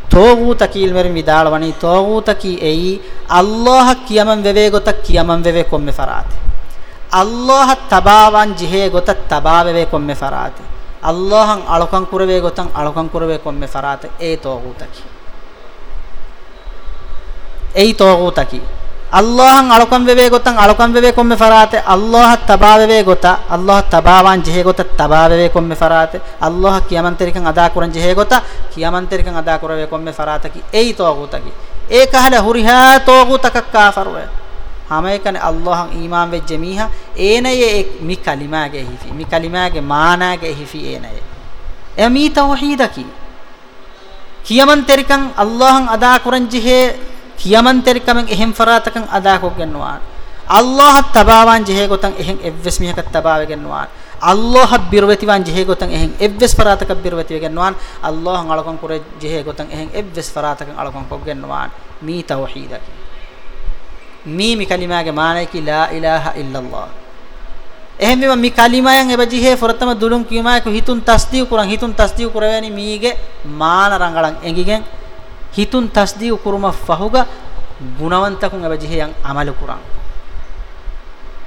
A: togutak ilmer midal wani togutak ei Allah kiyaman veve gotak kiyaman veve komme farate Allah ತಬಾವನ್ ಜಿಹೆ ಗೊತ್ತ ತಬಾವೆವೆ ಕೊಮ್ಮೆ ಫರಾತೆ ಅಲ್ಲಾಹಂ ಅಳಕಂ ಕುರವೆ ಗೊತ್ತಂ ಅಳಕಂ ಕುರವೆ ಕೊಮ್ಮೆ ಫರಾತೆ ಏ ತೋಗೂತಕಿ ಏಯ್ ತೋಗೂತಕಿ ಅಲ್ಲಾಹಂ ಅಳಕಂ ಅಲ್ಲಾಹಂ ಅಳಕೊಂಬೆವೆ ಗೊತ್ತಂಗೆ ಅಳಕೊಂಬೆವೆ ಕೊಮ್ಮೆ ಫರಾತೆ ಅಲ್ಲಾಹ ತಬಾವೆವೆ ಗೊತ್ತಾ ಅಲ್ಲಾಹ ತಬಾವಾನ್ ಜೆಹೆ ಗೊತ್ತ ತಬಾವೆವೆ ಕೊಮ್ಮೆ ಫರಾತೆ ಅಲ್ಲಾಹ ಕಿಯಮಂತರಿಕಂ ಅದಾ ಕುರಂ ಜೆಹೆ ಗೊತ್ತಾ ಕಿಯಮಂತರಿಕಂ ಅದಾ ಕುರವೆ ಕೊಮ್ಮೆ ಫರಾತಕಿ ಏಯ್ ತೋಗೂತಗಿ ಏ ಕಹಲ ಹುರಿಹಾ ತೋಗೂತಕ ಕಾಫರ್ವೆ ಹಮೇಕನೆ ಅಲ್ಲಾಹಂ ಈಮಾನ್ ವೆ ಜಮೀಹ ಏನಯೆ ಮಿ ಕಲಿಮಾಗೆ ಹಿಫಿ ಮಿ ಕಲಿಮಾಗೆ ಮಾನಾಗೆ ಹಿಫಿ ಏನಯೆ ಎಮಿ ತೌಹೀದಕಿ ಕಿಯಮಂತರಿಕಂ ಅಲ್ಲಾಹಂ ಅದಾ ಕುರಂ ಜೆಹೆ ජිහේ කියමන් තෙරිකමෙන් එහෙම් ෆරාතකන් අදා කොගෙන්නවා අල්ලාහ තබාවන් ජිහේ ගොතන් එහෙන් එව්වස් මිහක තබාවෙගෙන්නවා අල්ලාහ බිරවතිවන් ජිහේ ගොතන් එහෙන් එව්වස් ෆරාතක බිරවතිවෙගෙන්නවා අල්ලාහන් අලකන් කුරේ ජිහේ ගොතන් එහෙන් එව්වස් ෆරාතකන් අලකන් කොගෙන්නවා මී තවහීදකි. මීමි කලිමාගේ මානයි කි ලා ඉලාහා ඉල්ලල්ලාහ්. එහෙම මෙම මි කලිමයන් එබජිහේ ෆොරතම දුලුන් කීමායක හිතුන් තස්දීව් කුරන්. හිතුන් තස්දීව් කුරවැනි මීගේ මාන රංගලන් එංගිගෙන් හිතුන් තස්දීව් කුරුම ෆහුග ගුණවන්තකුන් එබජිහේ යන් අමල කුරන්.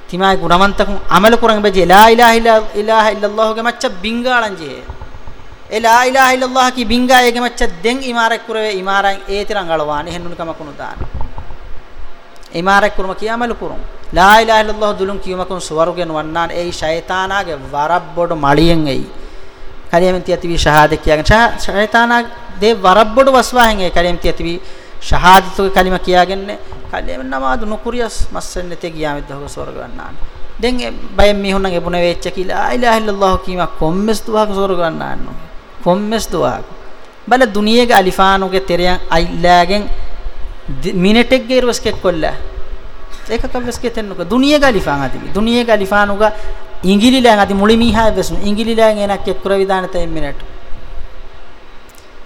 A: තිමායි ගුණවන්තකුන් අමල කුරන් එබජිහේ ලා ඉලාහා ඉලාහා ඉල්ලල්ලාහ් ගේ මච්ච බින්ගාලන් ජේ ඒ ලා ඉලාහා ඉල්ලල්ලාහ් කි බින්ගා ඒගේ මච්ච දෙන් ඉමාරක් කුරවේ ඉමාරන් ඒ තිරං ගලවානේ හෙන්නුන කම කුණු දාන. ඉමාරක් කුරුම කියාමල කුරුම්. ලා ඉලාහා ඉල්ලල්ලාහ් දුලුන් කියමකුන් සවරුගෙන් වන්නාන. ඒ ෂයිතානාගේ වරබ්බොඩ මලියෙන් එයි කලියමෙන් තියතිවි ෂහාදත් කියගෙන ෂයිතානා දේ වරබ්බොඩ වස්වාහෙන් ඒ කලියමෙන් තියතිවි ෂහාදතුගේ කලිම කියාගන්නේ කලියමෙන් නමාදු නුකුරියස් මස්සෙන් තේ ගියාමෙත් දහක සවරුග වන්නාන දැන් බයෙන් මිහුණන් එබුන වෙච්ච කිලා ඉලාහා ඉල්ලල්ලාහ් කීම කොම්මස් දුවාක සවරුග වන්නාන කොම්මස් දුවාක බල දුනියේගේ අලිෆානුගේ තෙරයන් අයිලාගෙන් මිනිටෙක් ගේරවස් කෙක් කොල්ලා ඒක කවස් කෙතෙන්නක. දුනිය ගලිෆාන් අතිවි දුනිය ගලිෆානුග ඉංගිලිලෑන් අති මුලි මීහා වෙස්නු ඉංගිලිලෑන් එනක් එක් කර විදාන තෙම් මිනිට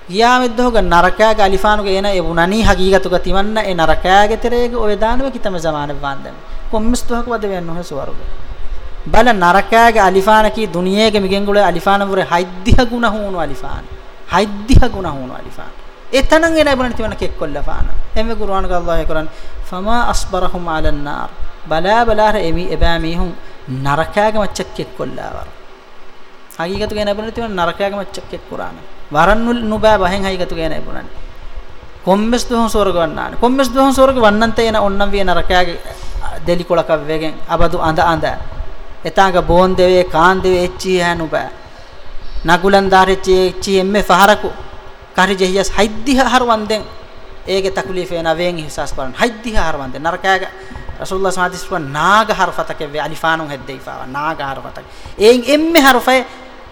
A: ගියාමෙද්දෝග නරකයා ගලිෆානුග එන ඒ වුණනි හකීගතුග තිවන්න ඒ නරකයාගේ තෙරේගේ ඔය දානුව කිතම සමාන වන්දම කොම්මස්තුහක වද වෙන්න නොහ සවරුග. බල නරකයාගේ අලිෆාන කී දුනියේගේ මිගෙන්ගුල අලිෆාන වර හයිද්දිහ ගුණ හුණු අලිෆාන. හයිද්දිහ ගුණ හුණු අලිෆාන. එතනන් එන ඉබන තිවන කෙක් කොල්ලෆාන. එමෙ කුර්ආන ගල්ලාහ කරන් ෆමා අස්බරහුම් අලන් නාර්. බලා බලාර එමි එබෑමීහුම් නරකයාගේ මච්චක් කෙක් කොල්ලාවර හගීගතු ගෙන ඉබන තිවන නරකයාගේ මච්චක් කෙක් කුරාන වරන් නුබෑ බහෙන් හගීගතු ගෙන ඉබනන් කොම්මස් දුහන් සෝරග වන්නාන. කොම්මස් දුහන් සෝරග වන්නන්ත එන ඔන්නම් විය නරකයාගේ දෙලි කොලක වෙගෙන් අබදු අඳ අඳ. එතාග බෝන් දෙවේ කාන් දෙවේ එච්චි හැනු බෑ නගුලන් දාරෙච්චි එච්චි එම්මේ ෆහරකු. kari jehiyas haiddiha harwanden ege taklife na wen ihsas paran haiddiha harwanden narakaga rasulullah sallallahu alaihi wasallam naga harfatake ve alifanun hedde ifawa naga harfatake ein emme harfay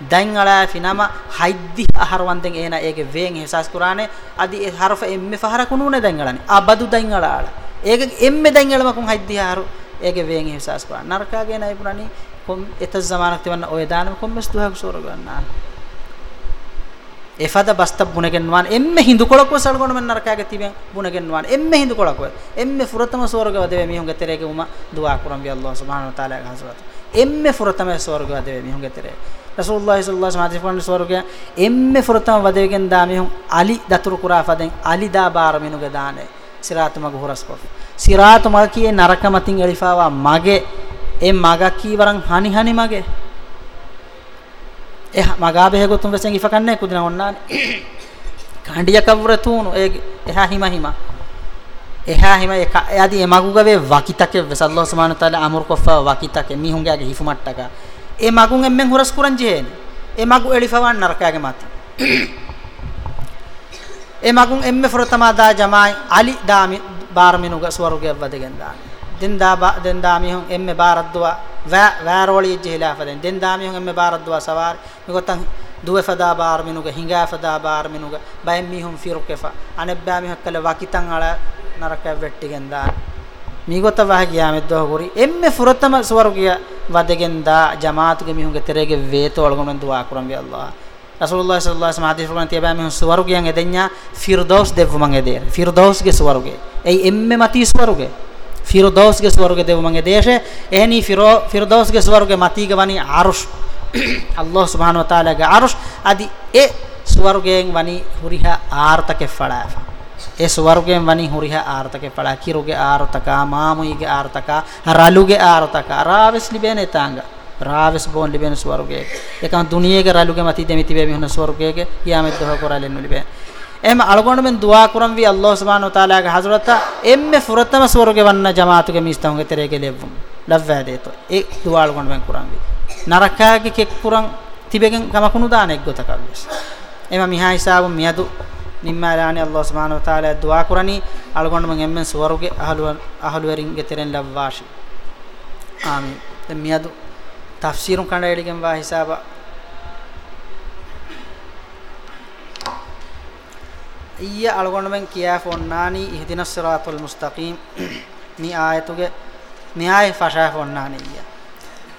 A: dain ala finama haiddi harwanden ena ege wen ihsas qurane adi e harfa emme fahara kunune dain alani abadu dain ala ege emme dain ala makun haiddi haru ege wen ihsas qurane narakaga ena ipurani kom etaz zamanak tiwanna oy danam kom mes duha kusura ganna එෆද බස්ත බුණගෙන්වාන් එම්මෙ හිඳු කොලකව සල්ගොණ මෙන් නරකයාගේ තිබෙන් බුණගෙන්වාන් එම්මෙ හිඳු කොලකව එම්මෙ ෆුරතම ස්වර්ග වදෙ මිහුන්ගේ තෙරේගේ උම දුආ කුරම් බි අල්ලාහ් සුබ්හානහු තාලා හසරත එම්මෙ ෆුරතම ස්වර්ග වදෙ මිහුන්ගේ තෙරේ රසූලුල්ලාහ් සල්ලල්ලාහු අලයිහි වසල්ලම් ස්වර්ගය එම්මෙ ෆුරතම වදෙගෙන් දා මිහුන් අලි දතුරු කුරා ෆදෙන් අලි දා බාර මිනුගේ දානේ සිරාත මග හොරස් කො සිරාත මග කියේ නරක මතින් එලිෆාවා මගේ එම් මග කීවරන් හනි හනි මගේ. E magabe he gotum vesen ifakanne kudina onnani kandiya kavura tunu e eha hima hima eha hima e adi e magugave wakitake vesallahu subhanahu wa taala amur kofa wakitake mi hunge age hifumattaka e magun emmen huras kuran jehene e magu elifawan narakage mati e magun emme furtama da jamai ali dami bar minuga swaruge wadegen da den da den da mi hon emme baradwa va varoli jehla faden den da mi hon emme baradwa sawar mi gotan duwe fada bar minuga hinga fada bar minuga bayem mi hon firukefa anebba mi hakkale wakitan ala naraka vettigen da mi gota wah giyame do gori emme furtama swaruge wadegen da jamaatuge mi hunge terege veto algon duwa kuram bi allah rasulullah sallallahu alaihi wasallam hadis fulan tiaba mi swaruge edenya firdaus devu mangede firdaus ge swaruge ei emme mati swaruge firdaus ge swaruge devu mangede deshe ehni firdaus ge swaruge mati ge wani arush. Allah subhanahu wa taala ge arush. Adi e swargen wani huriha aartake falafa e swargen wani huriha aartake fala kiruge aartaka maamuige aartaka raluge aartaka raves libene tanga. Raves bon libene swarge ekam duniyege raluge mati demiti be mihuna swargege kiyamet doha koralen libene em algonde men dua kuram vi Allah subhanahu wa taala ge hazrata emme furatama swarge wanna jamaatuge mistahunge terege levvum lavva deto e dua algonde men kuram vi නරකාගේ කෙක් පුරන් තිබෙගෙන් කමකුණු දානෙක් ගොතකල්ලස් එම මිහා හිසාබ මියදු නිම්මාලානි අල්ලාහ් සුබ්හානහු වතාලා දුආ කරණි අලගොන්න මං එම්මෙන් සුවරුගේ අහලුවන් අහලුවරින් ගෙතරෙන් ලව්වාෂි ආමීන්. දැන් මියදු තෆ්සීරුන් කණ්ඩායලිගෙන් වා හිසාබ ඊය අලගොන්න මං කියා ෆොන්නානි ඉහදිනස් සිරාතුල් මුස්තකීම් මේ ආයතුගේ මේ ආය ෆෂා ෆොන්නානි ඊය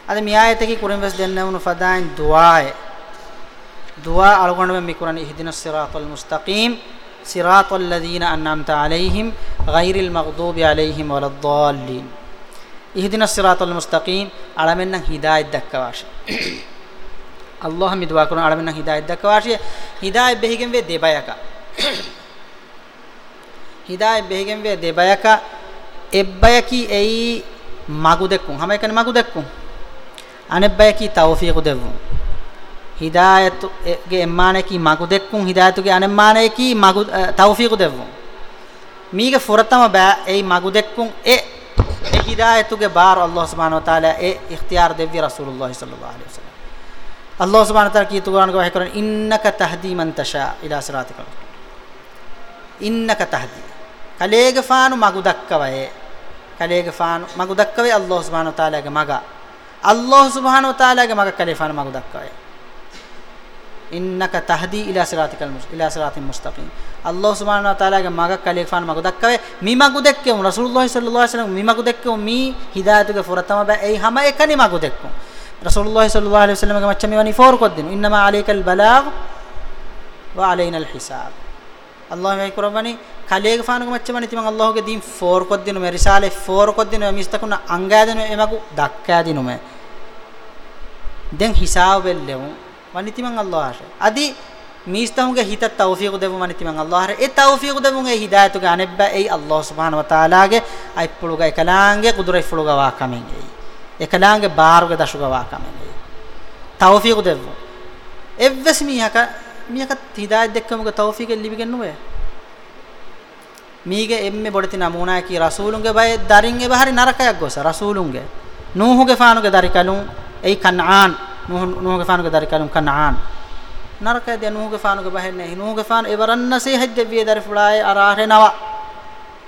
A: ade mi ayateki kurin ves dennawunu fadain duaae dua algonde men mikuran ihdinas siratal mustaqim siratal ladina an'amta alaihim ghairil maghdubi alaihim waladdallin ihdinas siratal mustaqim alamenna hidayat dakkawashi Allah mi dua kurun alamenna hidayat dakkawashi hidayat behigen ve debayaka hidayat behigen ve debayaka ebbayaki ei magu dekkun hama ekani magu dekkun අනෙබ්බයකි තෞෆීq දෙවු හිදායතු ගේ එම්මානකි මගු දෙක්කුන් හිදායතුගේ අනෙම්මානකි මගු තෞෆීq දෙවු මීගේ ෆොරතම බෑ ඒ මගු දෙක්කුන් ඒ ඒ හිදායතුගේ බාර අල්ලාහ් සුබ්හානහු වතාලා ඒ ඉක්තියාර දෙවි රසූලුල්ලාහ් සල්ලල්ලාහු අලයිහි වසල්ලම් අල්ලාහ් සුබ්හානහු වතාලා කී තුගාන ගහ කරන ඉන්නක තහදී මන් තෂා ඉලා සිරාතික. ඉන්නක තහදී කලේගේ ෆානු මගු දක්කවයේ. කලේගේ ෆානු මගු දක්කවේ අල්ලාහ් සුබ්හානහු වතාලාගේ මගා. අල්ලාහ් සුබ්හානහු වතාලාගේ මග කලිෆාන මග දක්වාය ඉන්නක තහදී ඉලා සිරාතිකල් මුස් ඉලා සිරාතින් මුස්තකීම් අල්ලාහ් සුබ්හානහු වතාලාගේ මග කලිෆාන මග දක්වාය මි මග දෙක්කෙමු. රසූලුල්ලාහි සල්ලල්ලාහු අලයිහි වසල්ලම් මි මග දෙක්කෙමු. මි හිදායතුගේ ෆොරතම බෑ. ඒ හැම එකනි මග දෙක්කෙමු. රසූලුල්ලාහි සල්ලල්ලාහු අලයිහි වසල්ලම්ගේ මච්චමි වනි ෆෝර් කොද්දිනු ඉන්නමා අලයිකල් බලාග් වා අලයිනල් හිසාබ් අල්ලාහ් මේ කරවනි කලේග ෆානුක මච්චමනි තිමන් අල්ලාහ්ගේ දීන් ෆෝර් කොද්දිනු මේ රිසාලේ ෆෝර් කොද්දිනු මිස්තකුන අංගාදෙනු එමකු දක්කාදිනු මේ දැන් හිසාව වෙල්ලෙමු. වනිතිමන් අල්ලාහට. අදි මිස්තහුගේ හිත තෞෆීq දෙමු වනිතිමන් අල්ලාහට. ඒ තෞෆීq දෙමුන් ඒ හිදායතුගේ අනෙබ්බ ඒ අල්ලාහ් සුබ්හානහු වතාලාගේ අයිප්පුලුගේ එකලාංගේ කුදුර ඉෆ්ලුගේ වාකමෙන් ඒ එකලාංගේ බාරුගේ දශුගේ වාකමෙන් ඒ තෞෆීq දෙමු. එව්වස් මියක මියක හිදායත් දෙක්කමුගේ තෞෆීq ලිබිගෙන නුවේ මීගේ එම්මේ බොඩති නමූනා කී රසූලුන්ගේ බය දරින් එබ හරි නරකයක් ගොස රසූලුන්ගේ. නූහුගේ ෆානුගේ දරිකලුන් ei kan'aan nuhuge faanuge darikalum kan'aan naraka de nuhuge faanuge bahenne nuhuge faanu evaranna se hajje vie dar fulaaye arahre nawa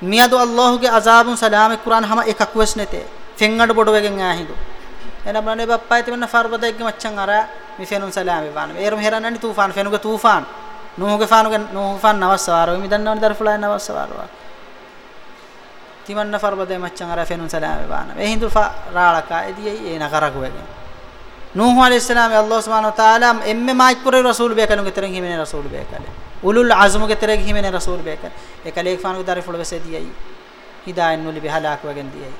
A: miyadu allahge azabun salame quran hama ekak wesnete fengad bodu එන බලන්නේ බප්පා තිබෙන ෆර්බදෙක්ගේ මච්චන් අර මිෆෙනුන් සලාමි වාන ඒරම හෙරන්නනි තූෆාන්. ෆෙනුගේ තූෆාන්. නූහුගේ ෆානුගේ නූහුෆාන් නවස්සවාරෝ. මිදන්නවනි දර්ෆුලා නවස්සවාරෝ තිමන්න ෆර්බදේ මච්චන් අර ෆෙනුන් සලාමි වාන මේ හින්දු රාලකා එදී ඒ නකරකු වෙන නූහ අලයිහිස්සලාමි අල්ලාහ් සුබ්හානහු තාලා එම්මෙ මායික්පුරේ රසූල් බේකලුගේ තරන් හිමිනේ රසූල් බේකලේ උලුල් අසමුගේ තරන් හිමිනේ රසූල් බේකලේ ඒකලේ ෆානුගේ දර්ෆුලා වෙසෙදී අයි හිදායන් නුලි බහලාක් වගෙන් දියයි.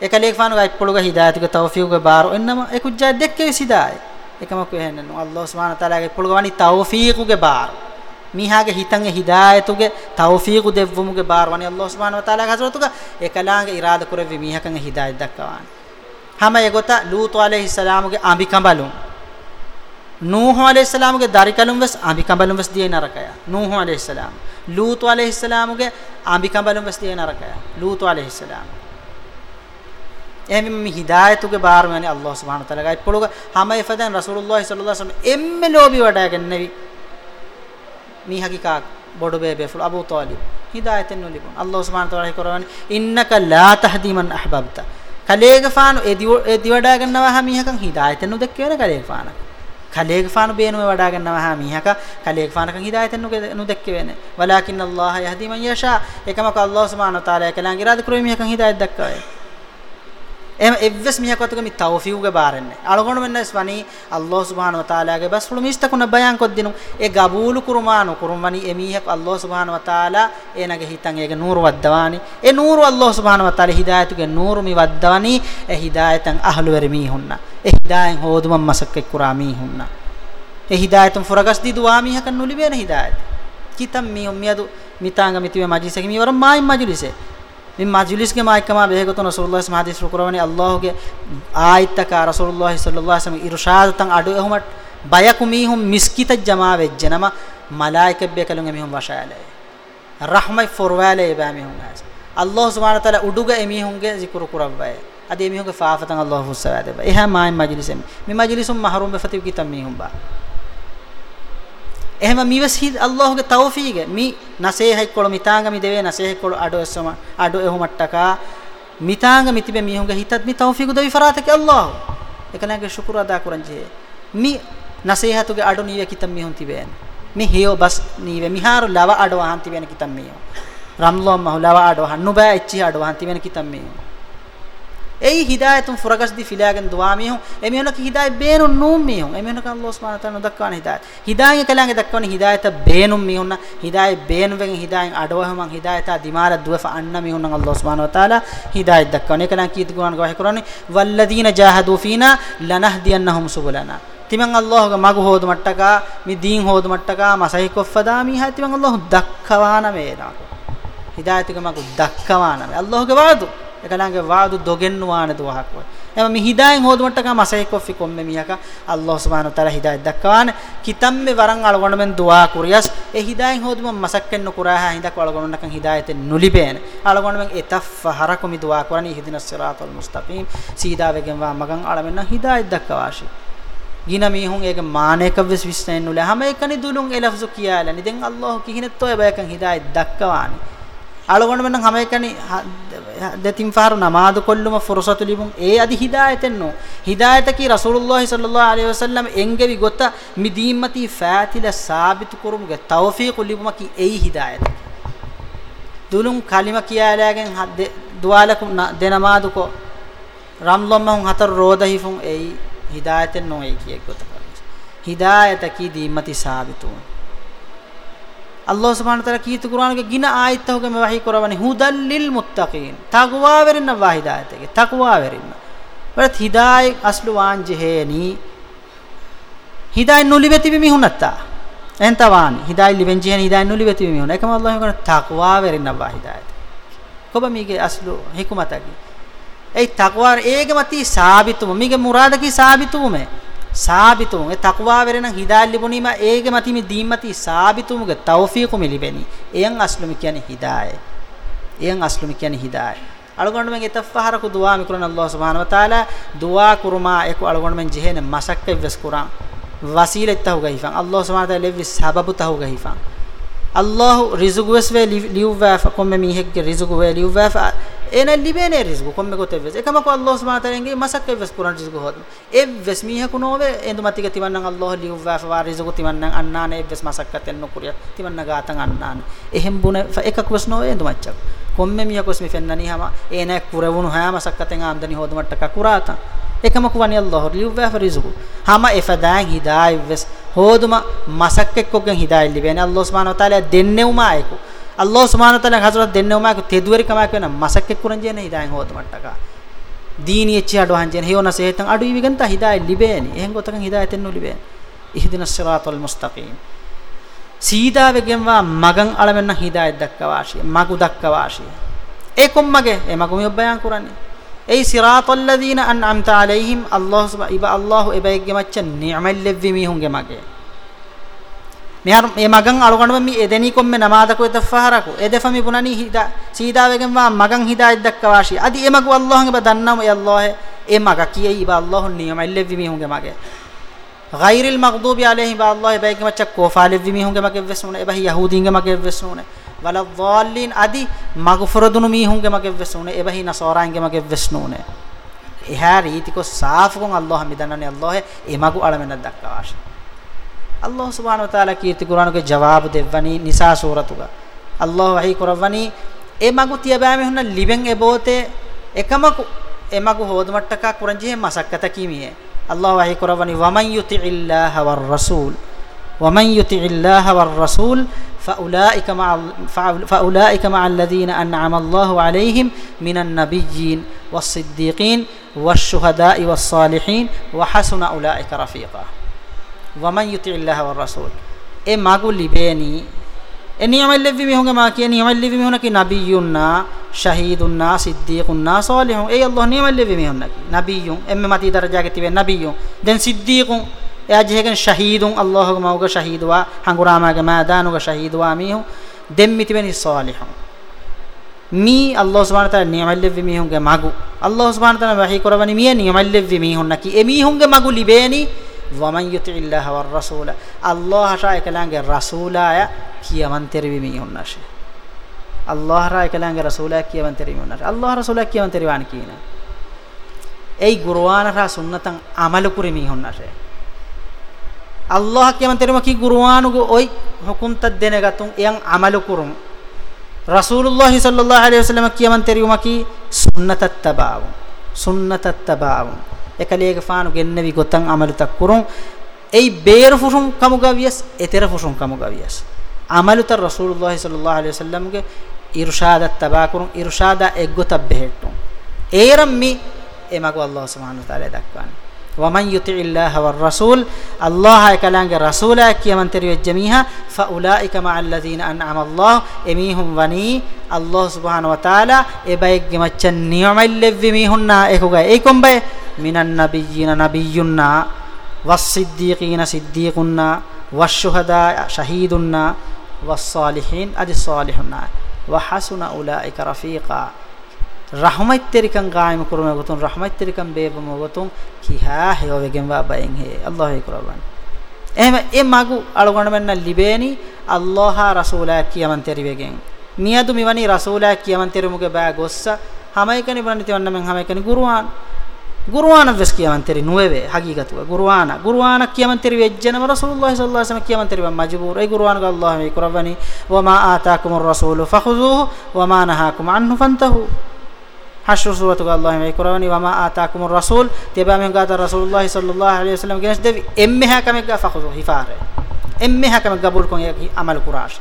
A: එකලේක් ෆානුගේ අයිප්පුලුගේ හිදායතුගේ තෞෆීකුගේ බාර. එන්නම එකුජ්ජා දෙක්කේ සිදායි. එකම කොහෙන්න අල්ලාහ් සුබ්හානහු තාලාගේ පුලුගේ වනි තෞෆීකුගේ බාර. මීහාගේ හිතන්ගේ හිදායතුගේ තෞෆීකු දෙව්වමුගේ බාර වනි අල්ලාහ් සුබ්හානහු තාලාගේ හසරතුගේ එකලාගේ ඉරාද කරෙවි මීහකන්ගේ හිදායත් දක්වාන hama egota lutu alayhi salamuge ambi kambalun nuhu alayhi salamuge darikalum wes ambi kambalum wes diye narakaya nuhu alayhi salam lutu alayhi salamuge ambi kambalum wes diye narakaya lutu alayhi salam එහෙම මේ හිදායතුගේ බාරම යන්නේ අල්ලාහ් සුබ්හානහු තාලා ගයි පොළුග හැම එෆදන් රසූලුල්ලාහි සල්ලල්ලාහු අලයිහි වසල්ලම් එම්මෙ ලෝබි වඩාගෙන නෙවි මේ හකිකා බොඩු බේබේ ෆුල් අබූ තාලිබ් හිදායතෙන් නොලිබුන් අල්ලාහ් සුබ්හානහු තාලා කරවන්නේ ඉන්නක ලා තහදි මන් අහබබ්ත කලේග ෆානු ඒ දිවඩා ගන්නවා හැමිහකන් හිදායතෙන් නොදෙක් වෙන කලේග ෆානක් කලේග ෆානු බේනුවේ වඩා ගන්නවා හැමිහක කලේග ෆානකන් හිදායතෙන් නොදෙක් වෙන්නේ වලාකින් අල්ලාහ් යහදි මන් යෂා එකමක අල්ලාහ් සුබ්හානහු තාලා කලං ඉරාද කුරේ මිහකන් හිදායත් දක්වාවේ එම එව්වස් මියකතුක මි තෞෆීකුගේ බාරන්නේ. අලගොණ මෙන්නස් වනි අල්ලාහ් සුබ්හානහු වතාලාගේ බස් ෆුළු මිස්තකුන බයන් කොද්දිනු ඒ ගබූලු කුරුමානු කුරුම්වනි එමීහක් අල්ලාහ් සුබ්හානහු වතාලා ඒනගේ හිතන් ඒගේ නූරු වද්දවානි. ඒ නූරු අල්ලාහ් සුබ්හානහු වතාලා හිදායතුගේ නූරු මි වද්දවනි. ඒ හිදායතන් අහලු වෙරි මීහුන්න. ඒ හිදායන් හෝදුම මසක්ක කුරා මීහුන්න. ඒ හිදායතුන් ෆුරගස් දී දුවා මීහකන් නුලිබේන හිදායත. කිතම් මීහුම් මියදු මිතාංග මිතිවේ මජිසක මීවර මායි මජලිසේ. Min majlis ke ma ikama behegoto rasulullah sallallahu alaihi wasallam rukurwani allah ge aayitaka rasulullah sallallahu alaihi wasallam irshad tan adu ehumat bayakumihum miskita jama vejjenama malaika be kalun emihum washale rahmai forwale ba mihum as allah subhanahu wa taala uduga emihum ge zikru kurawai ade emihum ge faafatan allah husawade ba eha ma majlisem mi majlisum mahrum be fativ kitam mihum ba එහෙම මිවසි අල්ලාහ්ගේ තෞෆීග. මි නසේහයි කොළ මිතාංග මි දෙවේ නසේහයි කොළ අඩෝ එසම අඩෝ එහුමට්ටකා මිතාංග මිතිබේ මිහුන්ගේ හිතත් මි තෞෆීග දෙවි ෆරාතක අල්ලාහ්. එකනගේ ශුක්‍ර අදා කරන්ජේ මි නසේහතුගේ අඩෝ නීවේ කිතම් මිහුන් තිබේන. මි හියෝ බස් නීවේ මිහාරු ලව අඩෝ අහන් තිබේන කිතම් මියෝ රම්ලෝ මහු ලව අඩෝ හන්නු බෑ එච්චි අඩෝ අහන් තිබේන කිතම් මියෝ ei hidayatun furagas di filagen duwa mihun emihuna ki hidayat beenun num mihun emihuna ka Allah subhanahu wa ta'ala dakwana hidayat hidayat kalange dakwana hidayat beenum mihunna hidayat beenu wen hidayat adwahuman hidayat dimala duwa anna mihunna Allah subhanahu wa ta'ala hidayat dakwana kalan ki duwan gwa hekurani walladina jahadu fina lanahdiyannahum subulana තිමන් අල්ලාහ්ගේ මග හොද මට්ටක මි දීන් හොද මට්ටක මසහි කොෆදා මි හා තිමන් අල්ලාහ් දක්කවාන මේනා හිදායතික මග දක්කවාන මේ අල්ලාහ්ගේ වාදු. Ekalaange waadu dogennuwaane duwahak wa ema mi hidayen hodumata ka masai koffi komme miyaka allah subhanahu wa taala hidayat dakkawane kitamme waran algonda men duwa kuriyas e hidayen hodum masakken no kuraha hinda ko algonda kan hidayate nulibene algonda men etaffa harakumi duwa kurani hidina siratal mustaqim sida wegen wa magan alamen hidayat dakkawashi gina mihun ege maaneka vis visnen nule hama ekani dulun e lafzu kiyala ni den allah kihinet toy bayakan hidayat dakkawane algonda men hama ekani දෙතින් ෆාරු නමාදු කොල්ලුම ෆුරසතු ලිබුන් ඒ අදි හිදායතෙන් නෝ හිදායත කි රසූලුල්ලාහ් සල්ලල්ලාහු අලයිහි වසල්ලම් එංගෙවි ගොත මිදීමති ෆාතිල සාබිත කුරුමුගේ තෞෆීq ලිබුම කි එයි හිදායත. දුලුන් කලිම කියාලාගෙන් දුවාලකු දෙනමාදු කො රම්ලොම්ම හුන් හතර රෝදහිෆුන් එයි හිදායතෙන් නෝ එයි කියෙක් ගොත හිදායත කි දීමති සාබිතුන්. Allah subhanahu wa ta'ala kiytu Qur'an ke gina ayat hoge me wahi korawani hudal lil අල්ලාහ් සුබ්හානහු තාලා කීතු කුර්ආනගේ ගින ආයත් හොගම වහී කරවන්නේ හුදල් ලිල් මුත්තකීන්. තක්වා වෙරින්න වහිදායතගේ තක්වා වෙරින්න. වරත් හිදායි අස්ලු වාන්ජෙහෙනි හිදායි නුලිවතිවි මිහුනත්තා එන්තවානි හිදායි ලිවෙන්ජෙහෙනි හිදායි නුලිවතිවි මිහුන එකම අල්ලාහ් කරන තක්වා වෙරින්න වහිදායත. කොබ මීගේ අස්ලු හිකුමතකි? ඒ තක්වා ඒගමති සාබිතුම. මීගේ මුරාදකි සාබිතුමේ. සාබිතුන් ඒ තක්වා වෙරණ හිදාල්ලිබුනීම ඒගේ මතිමි දීම්මති සාබිතුමුගේ තෞෆීකු මිලිබෙනි. එයන් අස්ලුමි කියන්නේ හිදාය. එයන් අස්ලුමි කියන්නේ හිදාය. අලගොන්න මෙන් ඉතෆහරකු දුවා මිකුරන අල්ලාහ් සුබ්හානහු වතාලා දුවා කුරුමා එක අලගොන්න මෙන් ජෙහෙන මසක් පෙවස් කුරාන්. වසීලෙත් තහුගහිෆන් අල්ලාහ් සුබ්හානහු වතාලා ලෙවි සබබු තහුගහිෆන් අල්ලාහ් රිසුග් වෙස් වේ ලිව්වා කොම්මෙ මීහෙක්ගේ රිසුග් වේ ලිව්වා එන ලිබේනේ රිසුග් කොම්මෙ කොතේ වෙස්. එකම කො අල්ලාහ් සුබ්හාන තාලෙන්ගේ මසක් වෙස් පුරන් රිසුග් හොත්. එ වෙස් මීහෙ කුනෝවේ එඳු මතික තිවන්නන් අල්ලාහ් ලිව්වා වා රිසුග් තිවන්නන් අන්නාන එ වෙස් මසක් කතෙන් නොකුරිය. තිවන්න ගාතන් අන්නාන. එහෙම් බුන එකක් වෙස් නොවේ එඳු මච්චක් කොම්මෙ මීහෙ කොස් මෙ ෆෙන්නනි හම එන කුරවුණු හා මසක් කතෙන් ආම්දනි හොදමට්ට කකුරාතන් එකමක වනි අල්ලාහ් ලිව්වා ෆරිසුකු හැම එෆදාන් හිදායි වෙස්. හෝදුම මසක්කෙක් කොගෙන් හිදායි ලිවෙන අල්ලාහ් සුබ්හානහු තාලා දෙන්නෙව්ම ආයකු අල්ලාහ් සුබ්හානහු තාලා හසරත් දෙන්නෙව්ම ආයකු තෙදුවරි කමක් වෙන මසක්කෙක් කුරන් ජේන හිදායන් හෝදුමට්ටක දීනි එච්චි අඩවහන් ජේන හේවන සේතන් අඩු ඉවිගන්ත හිදායි ලිබේනි එහෙන් ගොතකන් හිදායි තෙන්නු ලිබේන ඉහ්දිනස් සිරාතල් මුස්තකීම්. සීදාවෙගෙන්වා මගන් අලවෙන්න හිදායි දක්වා ආශිය මගු දක්වා ආශිය ඒ කොම්මගේ ඒ මගු මියොබ්බයන් කරන්නේ. ඒ සිරාතල් ලදීන අන්අම්ත අලයිහිම් අල්ලාහ් සුබ ඉබ අල්ලාහ් එබෙග්ගේ මච්ච නිඅමල් ලෙව්වි මිහුන්ගේ මගේ මිහar මේ මගන් අලුගණම මේ එදෙනි කොම්මේ නමාදක වෙත ෆහරකු එදෙෆමි පුනනි හිදා සීදාවෙගෙන් වා මගන් හිදායිත් දක්කවාශි අදි එමගු අල්ලාහ්ගේ බදන්නම ය අල්ලාහ් ඒ මග කියයි බා අල්ලාහ් නියමයි ලෙව්වි මිහුගේ මගේ ගෛරිල් මග්දූබි අලයිහිම් බා අල්ලාහ් බයික මච්ච කෝෆාලෙව්වි මිහුගේ මගේ වෙස්නුනේ එබහි යහූදීන්ගේ මගේ වෙස්නුනේ වල ධාල්ලින් අදි මග්ෆරදුනු මිහුගේ මගේ වෙස්නුනේ එබහි නසාරාන්ගේ මගේ වෙස්නුනේ එහා රීතිකො සාෆුකොන් අල්ලාහ් මිදන්නනේ අල්ලාහ් ඒ මගු අලමෙන් දක්කවාශි අල්ලාහ් සුබ්හානහු වතාලා කීර්ති කුරානුගේ ජවාබ දෙවනි නිසා සූරතුග. අල්ලාහ් වහී කරවනි ඒ මගු තියබෑමෙ හුන්න ලිබෙන් එබෝතේ එකමකු ඒ මගු හෝදමට්ටක කුරංජිහෙ මසක්කත කීමියේ. අල්ලාහ් වහී කරවනි වමන් යුතිඉල්ලාහ වර් රසූල්. ومن يطع الله والرسول فأولئك مع فأولئك مع الذين أنعم الله عليهم من النبيين والصديقين والشهداء والصالحين وحسن أولئك رفيقا. ومن يطع الله والرسول. এ মাগু লিবেনি এ اني عمل لي মা إيه نعم ما كاني عمل لي নাকি নাবিউন نبيون شهيد الناس صديق الناس صالح اي الله نعمل لي মেহুন নাকি নাবিউন এমে মাতি দ্বারা জাগে তিবে نبيون. ده صديقون. එයාජෙහෙගෙන් ශහීදුන් අල්ලාහගේ මවගේ ශහීදුවා හංගුරාමාගේ මාදානුගේ ශහීදුවා මීහු දෙම්මිතිවෙනි සාලිහුන්. මී අල්ලාහ් සුබ්හානහු තාලා නියමල්ලෙව්වි මීහුන්ගේ මගු. අල්ලාහ් සුබ්හානහු තාලා වහී කරවනි මිය නියමල්ලෙව්වි මීහුන් නැකි. එ මීහුන්ගේ මගු ලිබේනි වමන් යුතිල්ලාහ වර රසූල. අල්ලාහ් ශා එකලංගේ රසූලාය කියවන් තෙරවි මීහුන් නැෂේ. අල්ලාහ් රා එකලංගේ රසූලා කියවන් තෙරවි මීහුන් නැෂේ. අල්ලාහ් රසූලා කියවන් තෙරවාන කියන ඒ ගුරුවාන රා සුන්නතන් අමල කුරි මීහුන් නැෂේ. අල්ලාහ් කියමන් තෙරිම කි ගුරුවානුගේ ඔයි හුකුම්ත දෙන ගතුන් එයන් අමල කුරුම්. රසූලුල්ලාහ් සල්ලල්ලාහු අලයිහි වසල්ලම කියමන් තෙරිම කි සුන්නතත් තබාවු සුන්නතත් තබාවු ekaliege faanu gennevi gotan amalutak kurun ei beeru fushun kamugavias etera fushun kamugavias amalutar rasulullah sallallahu alaihi wasallam ge irshadat tabakurun irshada eggota behetun eram mi emago allah subhanahu wa taala dakwani ومن يطع الله والرسول الله كلام رسولا كيمن تري الجميع فأولئك مع الذين أنعم الله إميهم وني الله سبحانه وتعالى ابيك مچن نيوم اللي ميهنا اكوغا إيكم بي من النبيين نبينا والصديقين صديقنا والشهداء شهيدنا والصالحين ادي الصالحون وحسن أولئك رفيقا. rahmaittirikan qaim kurme gotun rahmaittirikan bebamo gotun ki ha heyovegen wa baen he allah he kuraban ehma e magu alugona menna libeni allah rasula kiyaman terivegen miyadu miwani rasula kiyaman terumuge ba gossa hamaykani banani tewanna men hamaykani guruan ගුරුවාන. වෙස් කියවන්තරි නුවේවේ හගීගතුව. ගුරුවාන. ගුරුවාන කියවන්තරි වෙජ්ජනම රසූලුල්ලාහ සල්ලල්ලාහු අලයිහි වසල්ලම කියවන්තරි වම් මජ්බූර්. ඒ ගුරුවාන ගල්ලාහ මේ කුරවනි වමා ආතාකුමුර් රසූලු ෆඛුදුහු වමා නහාකුම් අන්හු ෆන්තහු. হাশর সুরাতুক আল্লাহ মে কোরআনি ওয়া মা আতাকুমুর রাসূল তেবা মে গাতা রাসূলুল্লাহ সাল্লাল্লাহু আলাইহি ওয়াসাল্লাম গেস দেবি এমমে হা কামে গা ফাখুজু হিফারে এমমে হা কামে গাবুল কোং এক আমাল কুরাশ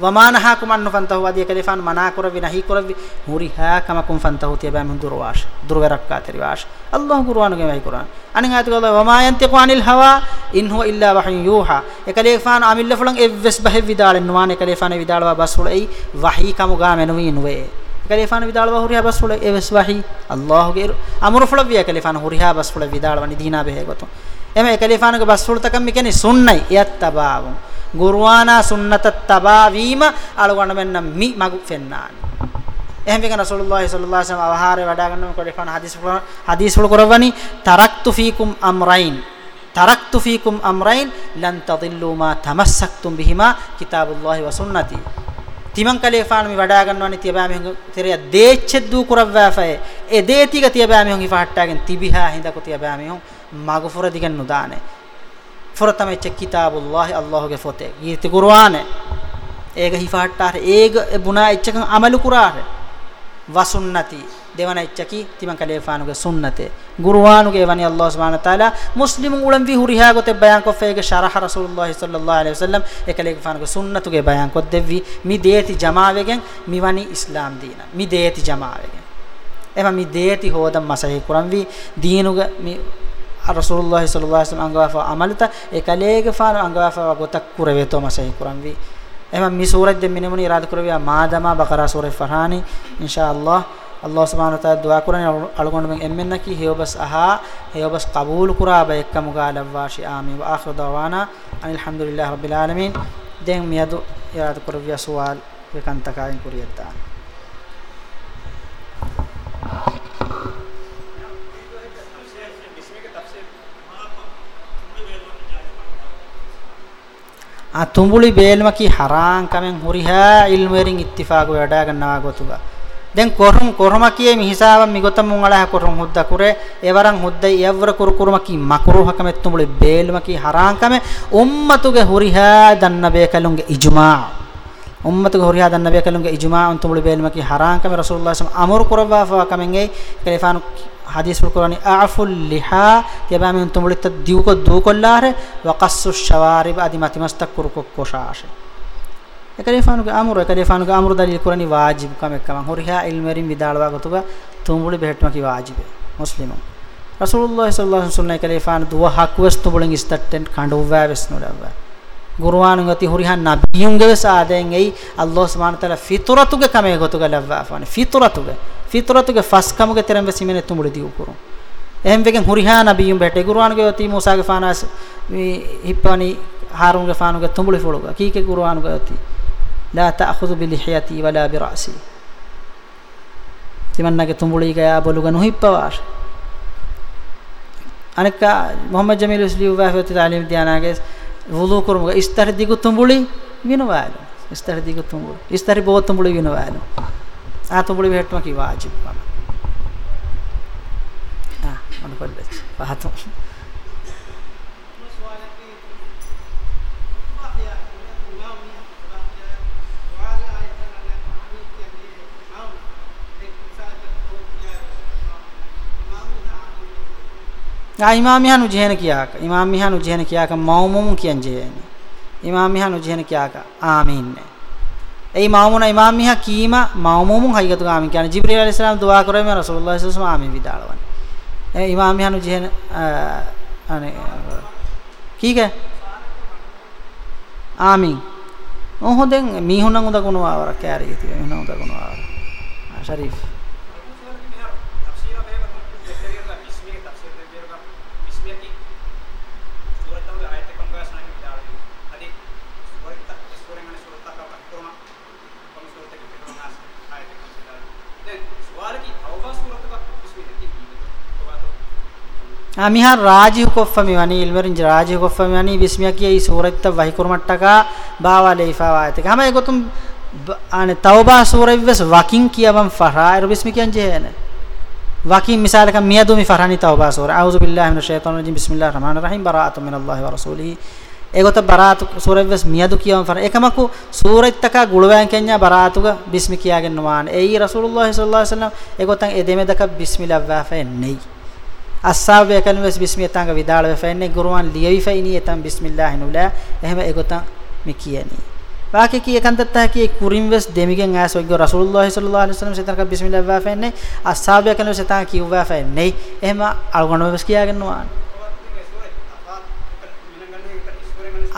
A: ওয়া মা নাহা কুমান ফান্তাহু আদি কালিফান মানা করবি নাহি করবি হুরি হা কামা কুম ফান্তাহু তেবা মে দুরওয়াশ দুরবে রাক্কা তেরিওয়াশ আল্লাহ কুরআন গে মাই কোরআন আনি গাত গালা ওয়া মা ইয়ান্তিকু আনিল হাওয়া ইন হুয়া ইল্লা ওয়াহিয়ুন ইউহা একালিফান আমিল ফলং এভস বাহে বিদাল নওয়ান একালিফান বিদাল ওয়া বাসুল এই ওয়াহি কামু গা মেনুই নওয়ে nuwe kalifana vidalwa huriha bas fule eves wahi allah ge amru fule viya kalifana huriha bas fule vidalwa ni dina behe goto eme kalifana ge bas fule takam mikeni sunnai yattabawu gurwana sunnatat tabawima alwana menna mi magu fennani එහෙම වෙන රසූලුල්ලාහි සල්ලල්ලාහු අලයිහි වසල්ලම් අවහාරේ වඩා ගන්නම කොඩේෆාන හදීස් හදීස් වල කරවනි තරක්තු ෆීකුම් අම්රයින්. තරක්තු ෆීකුම් අම්රයින් ලන් තදිල්ලු මා තමස්සක්තුම් බිහිමා කිතාබුල්ලාහි වසුන්නති තිමන් කලේ ෆානමි වඩා ගන්නවනි තියබෑ මෙහුඟ තෙරිය දේච්චෙද්දු කුරවෑෆය ඒ දේතික තියබෑ මෙහුඟ ඉෆහට්ටාගෙන් තිබිහා හින්දකු තියබෑ මෙහුඟ මගෆුර දිගන් නුදානේ. ෆුරතම එච්ච කිතාබුල්ලාහි අල්ලාහගේ ෆොතේ. ගීති කුර්ආනේ. ඒක හිෆහට්ටාර ඒක බුනා එච්චකන් අමලු කුරාර වසුන්නති. දෙවන එච්චකි තිමන් කලේෆානුගේ සුන්නතේ. ගුරුවානුගේ වනි අල්ලාහ් සුබ්හානහු තාලා මුස්ලිමුන් උලම් වි හුරිහා ගොතේ බයන් කොෆේගේ ශරහ රසූලුල්ලාහි සල්ලල්ලාහු අලයිහි වසල්ලම් එකලේෆානුගේ සුන්නතුගේ බයන් කොත් දෙවි මි දේති ජමාවෙගෙන් මිවනි ඉස්ලාම් දීන. මි දේති ජමාවෙගෙන්. එම මි දේති හෝදම් මසහි කුරම් වි දීනුගේ මි රසූලුල්ලාහි සල්ලල්ලාහු අලයිහි වසල්ලම් අංගවාෆා අමලත එකලේගේ ෆානු අංගවාෆා ගොතක් කුරවේතෝ මසහි කුරම් වි එම මි සූරජ් දෙ මිනමුනි ඉරාද කරවියා මාදමා බකරා සූරේ ෆරහානි. ඉන්ෂාඅල්ලාහ් Allah subhanahu wa ta'ala dua kurani algondu men emmenna ki heyobas aha heyobas qabul kura ba ekkamu galawwashi amin wa akhiru dawana alhamdulillahi rabbil alamin den miyadu yaad kurviya suwal ekantakain kuriyata a tumbuli beelmaki haran kamen huriha ilmerin ittifaq wada gannawa gotuga den korum korumakiye mi hisaban mi gotam mun ala korum hudda kure evaran huddai evra kur kurumaki makruh hakame tumuli beelmaki haran kame ummatuge huriha danna be kalunge ijma ummatuge huriha danna be kalunge ijma un tumuli beelmaki haran kame rasulullah sallallahu amur kurwa fa kamen ei kalifan hadis ful qurani a'ful liha yabami un tumuli tadiu ko du kollare wa qassu shawarib adi matimastak kur ko koshashe ekalifanuge amru ekalifanuge amru dalil kurani wajib kam ekkam horiha ilmerin vidalwa gotuga tumbuli behetma ki wajibe muslimu rasulullah sallallahu alaihi wasallam ekalifan duwa hakwas tumbulin istatten kanduwa vesnulawwa ගුරුවානුන් අති හුරිහන් නබියුන්ගේ සාදෙන් එයි අල්ලාහ් සුබ්හානහු තාලා ෆිතුරතුගේ කමේ ගොතුග ලව්වා ෆාන. ෆිතුරතුගේ ෆිතුරතුගේ ෆස් කමුගේ තරම් වෙසිමනේ තුමුලි දියු කුරු. එහෙම් වෙගෙන් හුරිහා නබියුන් බෙටේ ගුරුවානුගේ අති මූසාගේ ෆානාස් හිප්පවනි හාරුන්ගේ ෆානුගේ තුමුලි ෆොලුගා. කීකේ ගුරුවානුගේ අති? ලා තඅඛුදු බිලිහියති වලා බිරාසි තිමන්නගේ තුඹුලිග යා බොලුග නොහිප්පවාර අනක Muhammad Jameel ඉස්ලියු වහවති තාලීම් ධානාගේ වුදු කුරුමුග ඉස්තර දිගු තුඹුලි විනවාල ඉස්තර දිගු තුඹුලි. ඉස්තර බෝ තුඹුලි විනවාල ආ තුඹුලි වෙට්ටම කි වාජිබ් මම ආ මම කොල්ලච්ච පහතෝ ga imam mihanu jehena kiyaka imam mihanu jehena kiyaka maumum kiyan jeheni imam mihanu jehena kiyaka amin ei maumuna imam miha kima maumumun haygatu amin kiyane jibril alayhis salam dua kore me rasulullah sallallahu alaihi wasallam amin vidalwan ei imam mihanu jehena ane kike amin ohoden mihunan uda kunwa awara kari yiti mihunan මිහා රාජි කොෆමි වනි ඉල්මරින් රාජි කොෆමි වනි බිස්මියා කිය සූරත්ත වහි කුරුමට්ටක බාවාලේ ඉෆාවායත ගම ඒගොතුම් අනේ තවබා සූරවිවස් වකින් කියවම් ෆරායර බිස්මි කියන්නේ ජේන. වකින් මිසාලක මියදුමි ෆරානි තවබා සූර. අඋසු බිල්ලාහි මිනෂ් ෂයිතානිර් රජීම් බිස්මිල්ලාහිර් රහමානිර් රහීම්. බරාඅතු මිනල්ලාහි ව රසූලිහි ඒගොත බරාතු සූරවිවස් මියදු කියවම් ෆර එකමකු සූරත්තක ගුළවෑන් කන්‍යා බරාතුග බිස්මි කියාගෙන නොමාන එයි රසූලුල්ලාහි සල්ලල්ලාහු අලයිහි වසල්ලම්. ඒගොතන් එදෙමෙදක බිස්මිල්ලාහ් වාෆෙ නෙයි අස්සාබය කනුවස් බිස්මිය තංග විදාල වෙෆෙන්නේ ගුරුවන් ලියවි ෆයිනි එතම් බිස්මිල්ලාහ් නුලා. එහෙම ඒගොතන් මි කියනි. වාකේ කී එකන්තත් තහකී කුරින් වෙස් දෙමිගෙන් ආස ඔයග රසූලුල්ලාහි සල්ලල්ලාහු අලයිහි වසල්ලම් සතරක බිස්මිල්ලාහ් වාෆෙන්නේ අස්සාබය කනුවස් තංග කිව්වා ෆෙන්නේ. එහෙම අල්ගොනෝ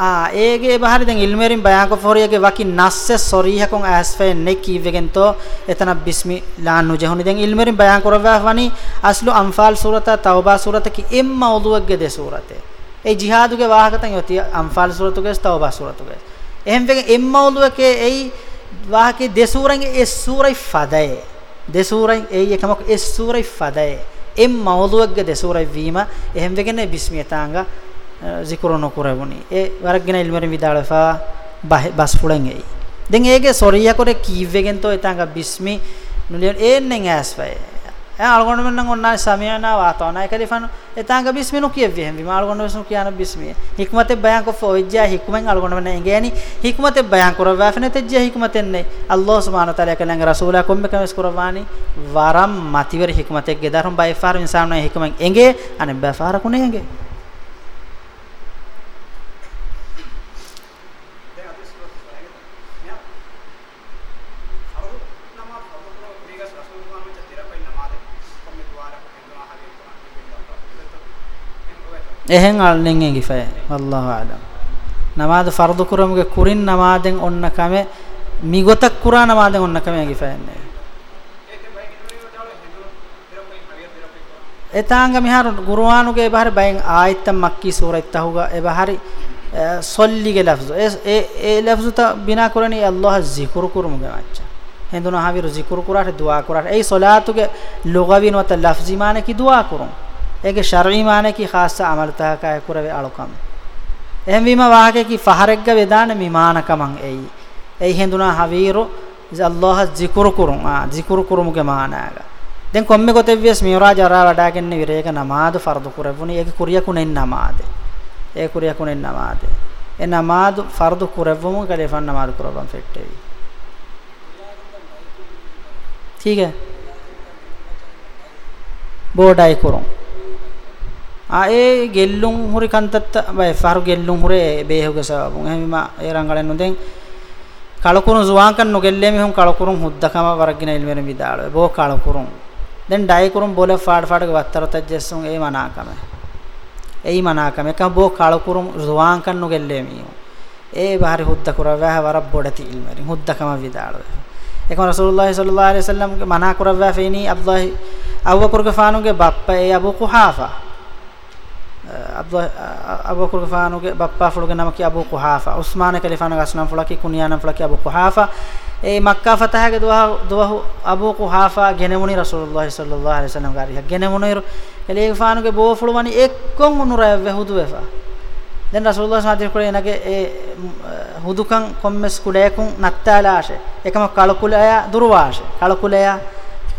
A: වෙස් කියාගෙන නොආන ආ ඒගේ බහරි දැන් ඉල්මෙරින් බයාක ෆොරියගේ වකි නස්ස සොරීහකොන් ඇස්ෆේ නෙකි වෙගෙන්තෝ එතන බිස්මි ලාන්නු ජහුනි. දැන් ඉල්මෙරින් බයාන් කරවා වනි අස්ලු අම්ෆාල් සූරත තවබා සූරත කි එම් මවුදුවගේ දෙ සූරතේ. ඒ ජිහාදුගේ වාහකතන් යති අම්ෆාල් සූරතුගේ තවබා සූරතුගේ. එහෙන් වෙගෙන් එම් මවුදුවකේ ඒ වාහකේ දෙ සූරන්ගේ ඒ සූරයි ෆදයේ. දෙ සූරයි ඒ එකමක ඒ සූරයි ෆදයේ. එම් මවුදුවගේ දෙ සූරයි වීම. එහෙන් වෙගෙන බිස්මි තාංගා zikru nokurabuni e waragina ilmeri vidalafa bas fulen ei den ege soriya kore kiwegen to etanga bismi nulion ennen asfai e algon men onna samiyana watona ekalifan etanga bismi nu kiyevi hem vimal algon men kiyana bismi hikmate bayan ko fojja hikmen algon men engeni hikmate bayan korwa fene tejja hikmaten ne allah subhanahu wa taala kalang rasula komme kames korwani waram mativer hikmate gedarum bay far insan ne hikmen enge ane ba far kune enge එහෙන් අල්නෙන් ගිෆය වල්ලාහු අලම් නමාද ෆර්දු කුරමුගේ කුරින් නමාදෙන් ඔන්න කම මිගොතක් කුරා නමාදෙන් ඔන්න කම ගිෆයන්නේ etaanga mihar qur'anuge bahar bayin ayattam makki sura ittahuga e bahari sollige lafzu e e lafzu ta bina korani allah zikr kurumuge macha henduna haviru zikr kurate dua kurate ei salatuge lugawi nota lafzi mane ki dua kurun ege shar'i mane ki khassa amal ta ka kurave alukam ehm wima wahake ki faharegga vedana mimana kaman ei ei henduna haviru allah zikr kurun a zikr kurumuge managa den komme gotevvies miuraj ara wadaagenne vireka namad fardu kurevuni ege kuriyakunen namade e kuriyakunen namade e namad fardu kurevum kale fan namad kuravam fettevi ठीक है බෝඩයි කුරුම් ආයේ ගෙල්ලුම් හුරි කන්තත්ත බයි ෆාරු ගෙල්ලුම් hurray බේහුගේ සවබුන් එහෙම ඒ රංගලෙන් නොදෙන් කලකුරුන් සුවාංකන් නොගෙල්ලේ මිහුන් කලකුරුන් හුද්දකම වරගින ඉල්මෙන විදාල. බෝ කලකුරුන්. දැන් ඩයිකුරුම් බොල ෆාඩ ෆාඩක වත්තරත ජෙස්සුන් ඒ මනාකම. එයි මනාකම. එක බෝ කලකුරුම් සුවාංකන් නොගෙල්ලේ මිහුන් ඒ බාරි හුද්ද කුරවහ වර බොඩති ඉල්මරි හුද්දකම විදාල. එකම රසූලුල්ලාහි සල්ලල්ලාහු අලයිහි වසල්ලම් මනා කුරවහ ෆේනි අබ්දුල්ලාහි අවබකර් ගෆානුගේ බප්පා ඒ අබු කුහාෆා. අබු බකර් ගෆානුගේ බප්පා ෆුලුගේ නම කි අබු කුහාෆා. උස්මාන කලිෆානුගේ අස්නම් ෆුලකි කුනියානම් ෆුලකි අබු කුහාෆා. ඒ මක්කා ෆතහගේ දුවා දුවහු අබු කුහාෆා ගෙනෙමුනි රසූලුල්ලාහි සල්ලල්ලාහු අලයිහි වසල්ලම් ගාරිය ගෙනෙමුනි කලේ ගෆානුගේ බෝ ෆුලුමනි එක්කොන් උනුර වෙහුදු වෙෆා දැන් රසූලුල්ලාහ් සාදිර කුලේ නගේ ඒ හුදුකන් කොම්මස් කුලේකුන් නත්තාලාෂේ එකම කලකුලය දුරවාෂේ කලකුලය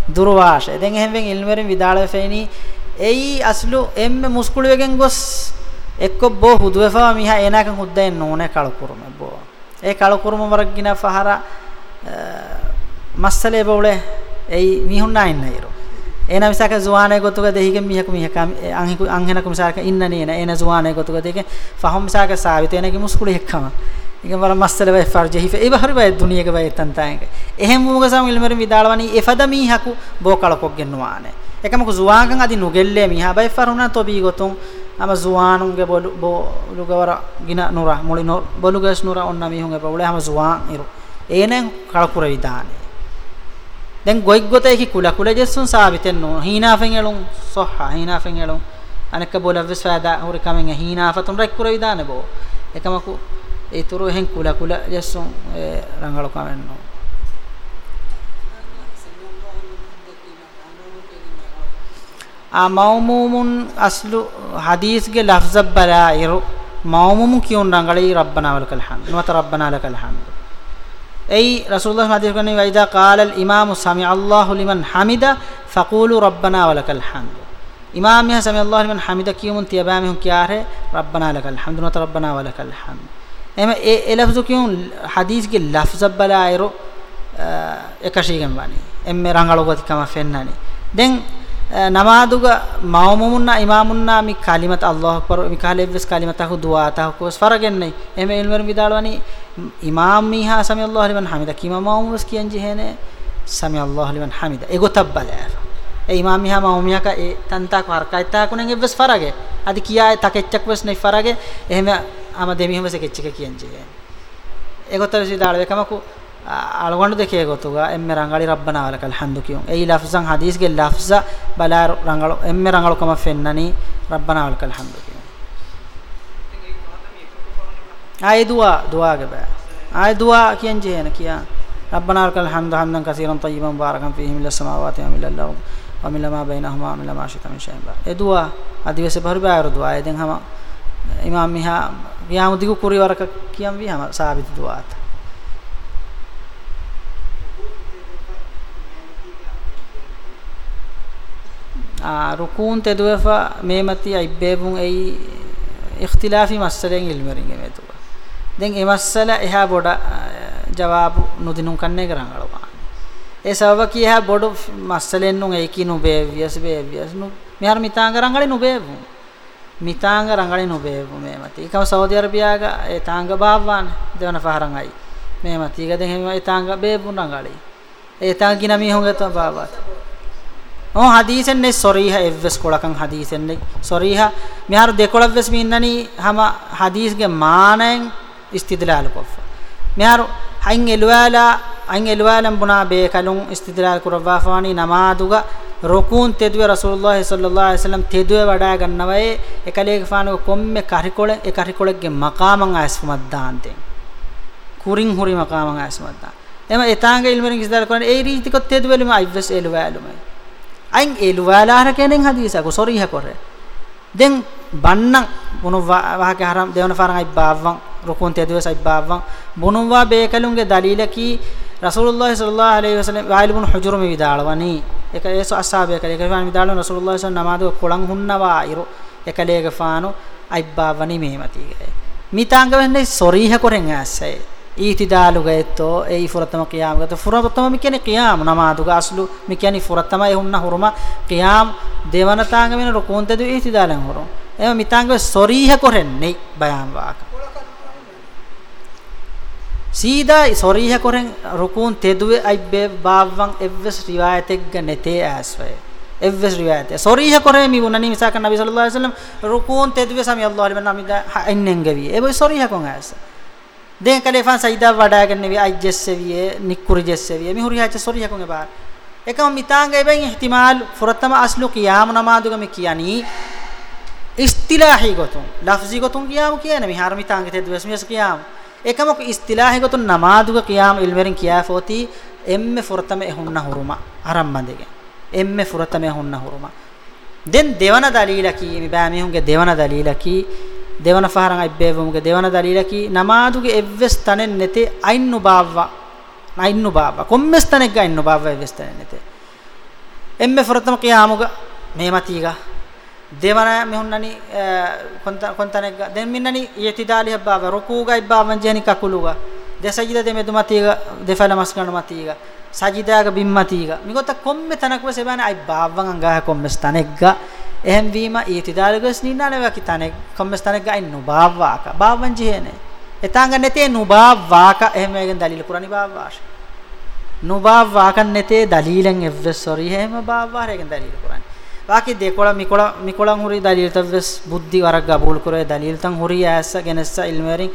A: දුරවාෂ දැන් එහෙන් වෙන් ඉල්මරෙන් විදාල ෆේනි එයි අස්ලු එම්මෙ මුස්කුළු වෙගෙන් ගොස් එක්ක බෝ හුදුවෆා මිහා එනාකන් හුද්දෙන් නෝනේ කලකුරුම බෝ. ඒ කලකුරුම වරගින ෆහර මස්සලේ බෝලේ එයි මිහුන්නා ඉන්නයිරෝ එන මිසක ජුවානේ ගොතුක දෙහිගෙන් මිහක මිහක අංහිකු අංහෙනකු මිසක ඉන්නනේ නේ එන ජුවානේ ගොතුක දෙක ෆහම් මිසක සාවිතේනගේ මුස්කුළු එක්කම. එක වර මස්සල වේ ෆර්ජ හිෆ ඒ බහරි වේ දුනියක වේ තන්තායක එහෙම මුග සම ඉල්මර විදාලවනි එෆද මීහකු බෝකලකොක් ගෙන්නවානේ. එකමක ජුවාගන් අදි නුගෙල්ලේ මීහා. බයි ෆරුණා තොබී ගොතුන් අම ජුවානුන්ගේ බොලු බොලුගවර ගින නුරා මොලි නෝ බොලුගස් නුරා ඔන්න මීහුන්ගේ බවුලේ හැම ජුවාන් ඉරු. ඒනෙන් කලකුර විදානේ දැන් ගොයික් ගොතේ කි කුල කුල ජෙස්සුන් සාබිතෙන් නෝ. හීනාෆෙන් එලුන් සොහා හීනාෆෙන් එලුන් අනක බොලවස් ෆාදා හොරි කමෙන් හීනාෆතුන් රෙක් කුර විදානේ බෝ. එකමකු ඒතුරු එහෙන් කුල කුල ජස්සොන් රංගල කවෙන්නෝ ආ මව්මූමුන් අස්ලු හදීස්ගේ ලෆ්ස බලායිරු මව්මූමු කියුන් රංගලයි රබ්බනා වලකල් හම්ද නවත රබ්බනා ලකල් හම්ද ඒ රසූලුල්ලාහ හදීස් කන්නේ වයිදා කාලල් ඉමාමු සමි අල්ලාහු ලිමන් හමිදා ෆකූලු රබ්බනා වලකල් හම්ද ඉමාම් යහ සමි අල්ලාහු ලිමන් හමිදා කියුමුන් තියබා මෙහු කියාරේ රබ්බනා ලකල් හම්ද නවත රබ්බනා වලකල් හම්ද එම ඒ ඒ ලෆ්ස කියුන් හදීස්ගේ ලෆ්ස බලායිරු එකශීගම් වනි. එම්මේ රංගලෝගතිකම ෆෙන්නනි. දැන් නමාදුග මවමුන්නා ඉමාමුන්නා මි කලිමත් අල්ලාහ් අක්බර් මි කාලෙවස් කලිමතහු දුආතහු කොස් ෆරගෙන්නේ එමෙ ඉල්මර විදාලවනි ඉමාම් මීහා සමි අල්ලාහ් ලිමන් හමිදා කිම මවමුස් කියන් ජිහෙනේ සමි අල්ලාහ් ලිමන් හමිදා එගොතබ්බලා ඒ ඉමාම් මීහා මවමියක ඒ තන්තා කරකයිතා කුණෙන් එවස් ෆරගේ අදි කියාය තකෙච්චක් වස් නේ ෆරගේ එහෙම ama demihum se kechchika kiyenje egotar sidal vekamaku algondu dekhe gotuga emme rangali rabbana walakal hamdu kiyum ei lafzan hadis ge lafza bala rangalo emme rangalo kama fennani rabbana walakal hamdu kiyum ay dua dua ge ba ay dua kiyen je na kiya rabbana walakal hamdu hamdan kaseeran tayyiban mubarakan fihi min as-samawati wa min al-ard wa min ma bainahuma min ma shita min shay'in ba e dua adivese bhar ba ar dua ay den hama imam miha yamudi ku kuri waraka kiyam vi hama sabit duat a rukun teduefa memati aibebun ei ikhtilafi masalen ilmeringe metuwa den e masala eha boda jawabu nudinun kanne garangalwa e sababa ki eha bodu masalen nun ei kinu be vias be vias nu mihar mitanga rangali nu bevu මිතාංග රංගණි නොබේ මේ මත ඒකම Saudi අරබියාග ඒ තාංග බාවවාන දෙවන ෆහරන් අයි. මේ මත ඊග දෙන් එහෙම ඒ තාංග බේබුන් රංගලි. ඒ තාංග ගින මි හොංග තම බාවත් ඔ හදීසෙන් නේ සොරීහ එවස් කොලකන් හදීසෙන් නේ සොරීහ මිහාර දෙකොලවස් මින්නනි හම හදීස්ගේ මානෙන් ඉස්තිදලාල කොෆ මිහාර හයින් එලවාලා අන් එලවාලම් බුනා බේ කලුන් ඉස්තිදලාල් කුරවාෆානි නමාදුගා රොකුන් තෙදුවේ රසූලුල්ලාහ සල්ලල්ලාහු අලයිහි වසල්ලම් තෙදුවේ වඩා ගන්නවයේ එකලේක ෆානු කොම්මේ කරිකොළ ඒ කරිකොළගේ මකාමන් ආස්මත් දාන්තෙන්. කුරින් හුරි මකාමන් ආස්මත් දාන් එම එතාංග ඉල්මරින් ඉස්දාල කරන ඒ රීතිකොත් තෙදුවෙලම අයිවස් එලවාලම අයින් එලවාලාර කෙනෙන් හදීසක සොරිහ කරේ. දැන් බන්නන් මොන වාහක හරම් දෙවන ෆාරන් අයි බාවන් රොකුන් තෙදුවේ සයි බාවන් මොනවා බේකලුන්ගේ දලීලකි රසූලුල්ලාහි සල්ලල්ලාහු අලයිහි වසල්ලම් වයිල් බුන් හුජුරුම විදාලවනි එක ඒසු අස්සාබය කලේ ගවන් විදාලන රසූලුල්ලාහි සල්ලල්ලාහු අලයිහි වසල්ලම් නමාද කොළන් හුන්නවා ඉරු එකලේග ෆානු අයිබ්බාවනි මේමතිගේ මිතාංග. වෙන්නේ සොරීහ කොරෙන් ඇස්සේ ඊතිදාලු ගයතෝ ඒ ෆුරතම කියාම ගත ෆුරතම මිකනේ කියාම නමාදුග අස්ලු මිකනේ ෆුරතම ඒ හුන්න හුරුම කියාම දේවනතාංග වෙන රුකුන් තෙදු ඊතිදාලන් හුරුම්. එම මිතාංග සොරීහ කොරෙන්නේ බයම් වාක. සීදා සොරීහ කොරෙන් රුකුන් තෙදුවේ අයිබ්බේ බාවවන් එව්වස් රිවායතෙක්ග නැතේ ඇස්වේ එව්වස් රිවායතේ. සොරීහ කොරේ මි වුණනි මිසක නබි සල්ලල්ලාහු අලයිහි වසල්ලම් රුකුන් තෙදුවේ සමි අල්ලාහ් ලිමන් නමිද එන්නෙන් ගවි ඒ බොයි සොරීහ කොන් ඇස් දෙන් කලේෆන් සයිදා වඩාගෙන නෙවි අයිජෙස්සෙවියේ නික්කුරි ජෙස්සෙවියේ. මි හුරියාච සොරීහ කොන් එබා එකම මිතාංග එබෙන් ඉහ්තිමාල් ෆුරතම අස්ලු කියාම නමාදුග මි කියනි. ඉස්තිලාහි ගොතුන් ලෆ්සි ගොතුන් කියාම කියන මි හාර මිතාංග තෙදුවස් මියස් කියාම. එකමක ඉස්තිලාහි ගොතුන් නමාදුග කියාම ඉල්මෙරින් කියාෆෝති එම්මෙ ෆුරතම එහුන්න හුරුම අරම්මදෙගේ එම්මෙ ෆුරතම එහුන්න හුරුම. දෙන් දෙවන දලීලකි මි බෑමිහුන්ගේ දෙවන දලීලකි. දෙවන ෆහරන් අයිබ්බේවමුගේ දෙවන දලීලකි නමාදුගේ එව්වස් තනෙන් නැතේ අයින්නු බාවවා. අයින්නු බාවවා. කොම්මස් තනෙක් ගයින්නු බාවවා එව්වස් තනෙන් නැතේ? එම්මෙ ෆුරතම කියාමුග මේමතිගා දෙවන මෙහුන්නනි කොන්ත කොන්තනෙක් දැන් මින්නනි යතිදාලි හබ්බාව රුකූගා ඉබ්බාවන් ජෙනි කකුලුගා දෙසජිද දෙ මෙදුමතිග දෙෆල මස්කන මතිග. සජිදාග බිම්මතිග මිගොත කොම්මෙ තනක වසෙබන අයි බාවන් අංගහ කොම්මස් තනෙක්ග එහෙන් වීම ඊතිදාලගස් නින්නානව කිතානේ කම්මස්තනක ගයින් නුභාවවාක භාවන් ජීහනේ. එතාංග නැතේ නුභාවවාක එහෙම එකෙන් දලීල පුරණි භාවවාශ නුභාවවාකන් නැතේ දලීලෙන් එව්වස් සොරි. එහෙම භාවවාර එකෙන් දලීල පුරණි. වාකි දෙකොළ මිකොළ මිකොළන් හුරි දලීල තවස් බුද්ධි වරක් ගබූල් කරේ දලීල තන් හුරි ඇස්ස ගෙනස්ස ඉල්මරින්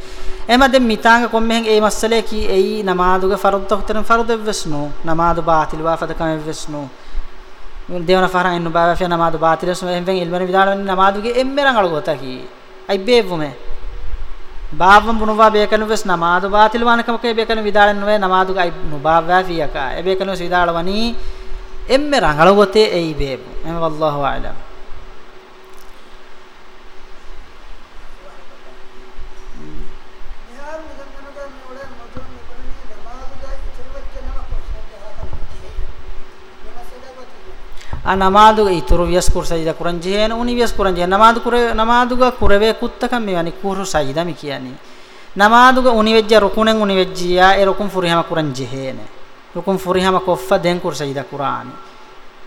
A: එහෙම දෙ මිතාංග කොම්මෙන් ඒ මස්සලේ කි එයි නමාදුගේ ෆරුද්ද හුතරන් ෆරුද්ද එව්වස් නෝ? නමාදු බාතිල් වාෆද කම එව්වස් නෝ? දෙවන ෆරහන් එන්න බාව ෆිය නමාදු බාතිලස් මෙහෙන් වෙන් ඉල්මන විදාලන නමාදුගේ එම්මෙරන් අලු ගොතා කි අයි බේවුමේ බාවම් බුනවා බේකන වෙස් නමාදු බාතිල වනකමකේ බේකන විදාලන වේ නමාදුගේ අයි නුබාවා ෆියකා එබේකන විදාලවනි එම්මෙරන් අලු ගොතේ එයි බේවු එම වල්ලාහු අලම kuran jehen uni vias kuran jehen namadu kure namadu ga kureve kuttakam me yani kuru sajida mi kiyani namadu ga uni vejja rukunen uni vejjiya e rukun furihama kuran jehene hukum furihama koffa den kur sajida qur'ani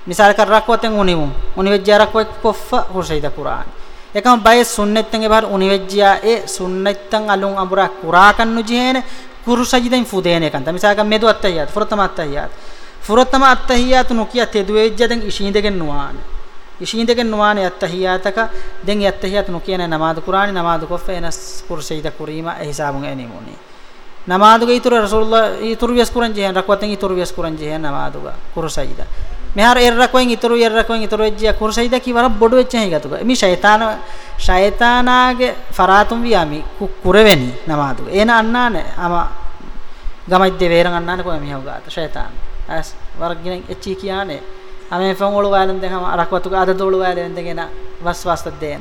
A: misal kar rakwaten unimu univejja rakwa koffa kur sajida qur'ani ekam bay sunnetten ebar univejja e sunnetten alun amura qur'akan nujihene kur sajida fudene kan misal kan medu attahiyat furatama attahiyat furatama attahiyat nukiya teduejja den ishindegen nuwane ishindegen nuwane attahiyataka den attahiyat nukiyana namaz qur'ani namaz koffa enas kur sajida kurima e hisabun enimuni namaduga itur rasulullah itur vias kuran jehen rakwaten itur vias kuran jehen namaduga kursaida mehar er rakwen itur er rakwen itur ejja kursaida ki war bodu ecchen higatuga. Mi shaytana shaytanage faratum viami kureveni namaduga ena annane ama gamadde veran annane ko mi hawga shaytan as wargin echi kiyane ame fongolu walen den ama rakwatuga adadolu walen den ena waswas den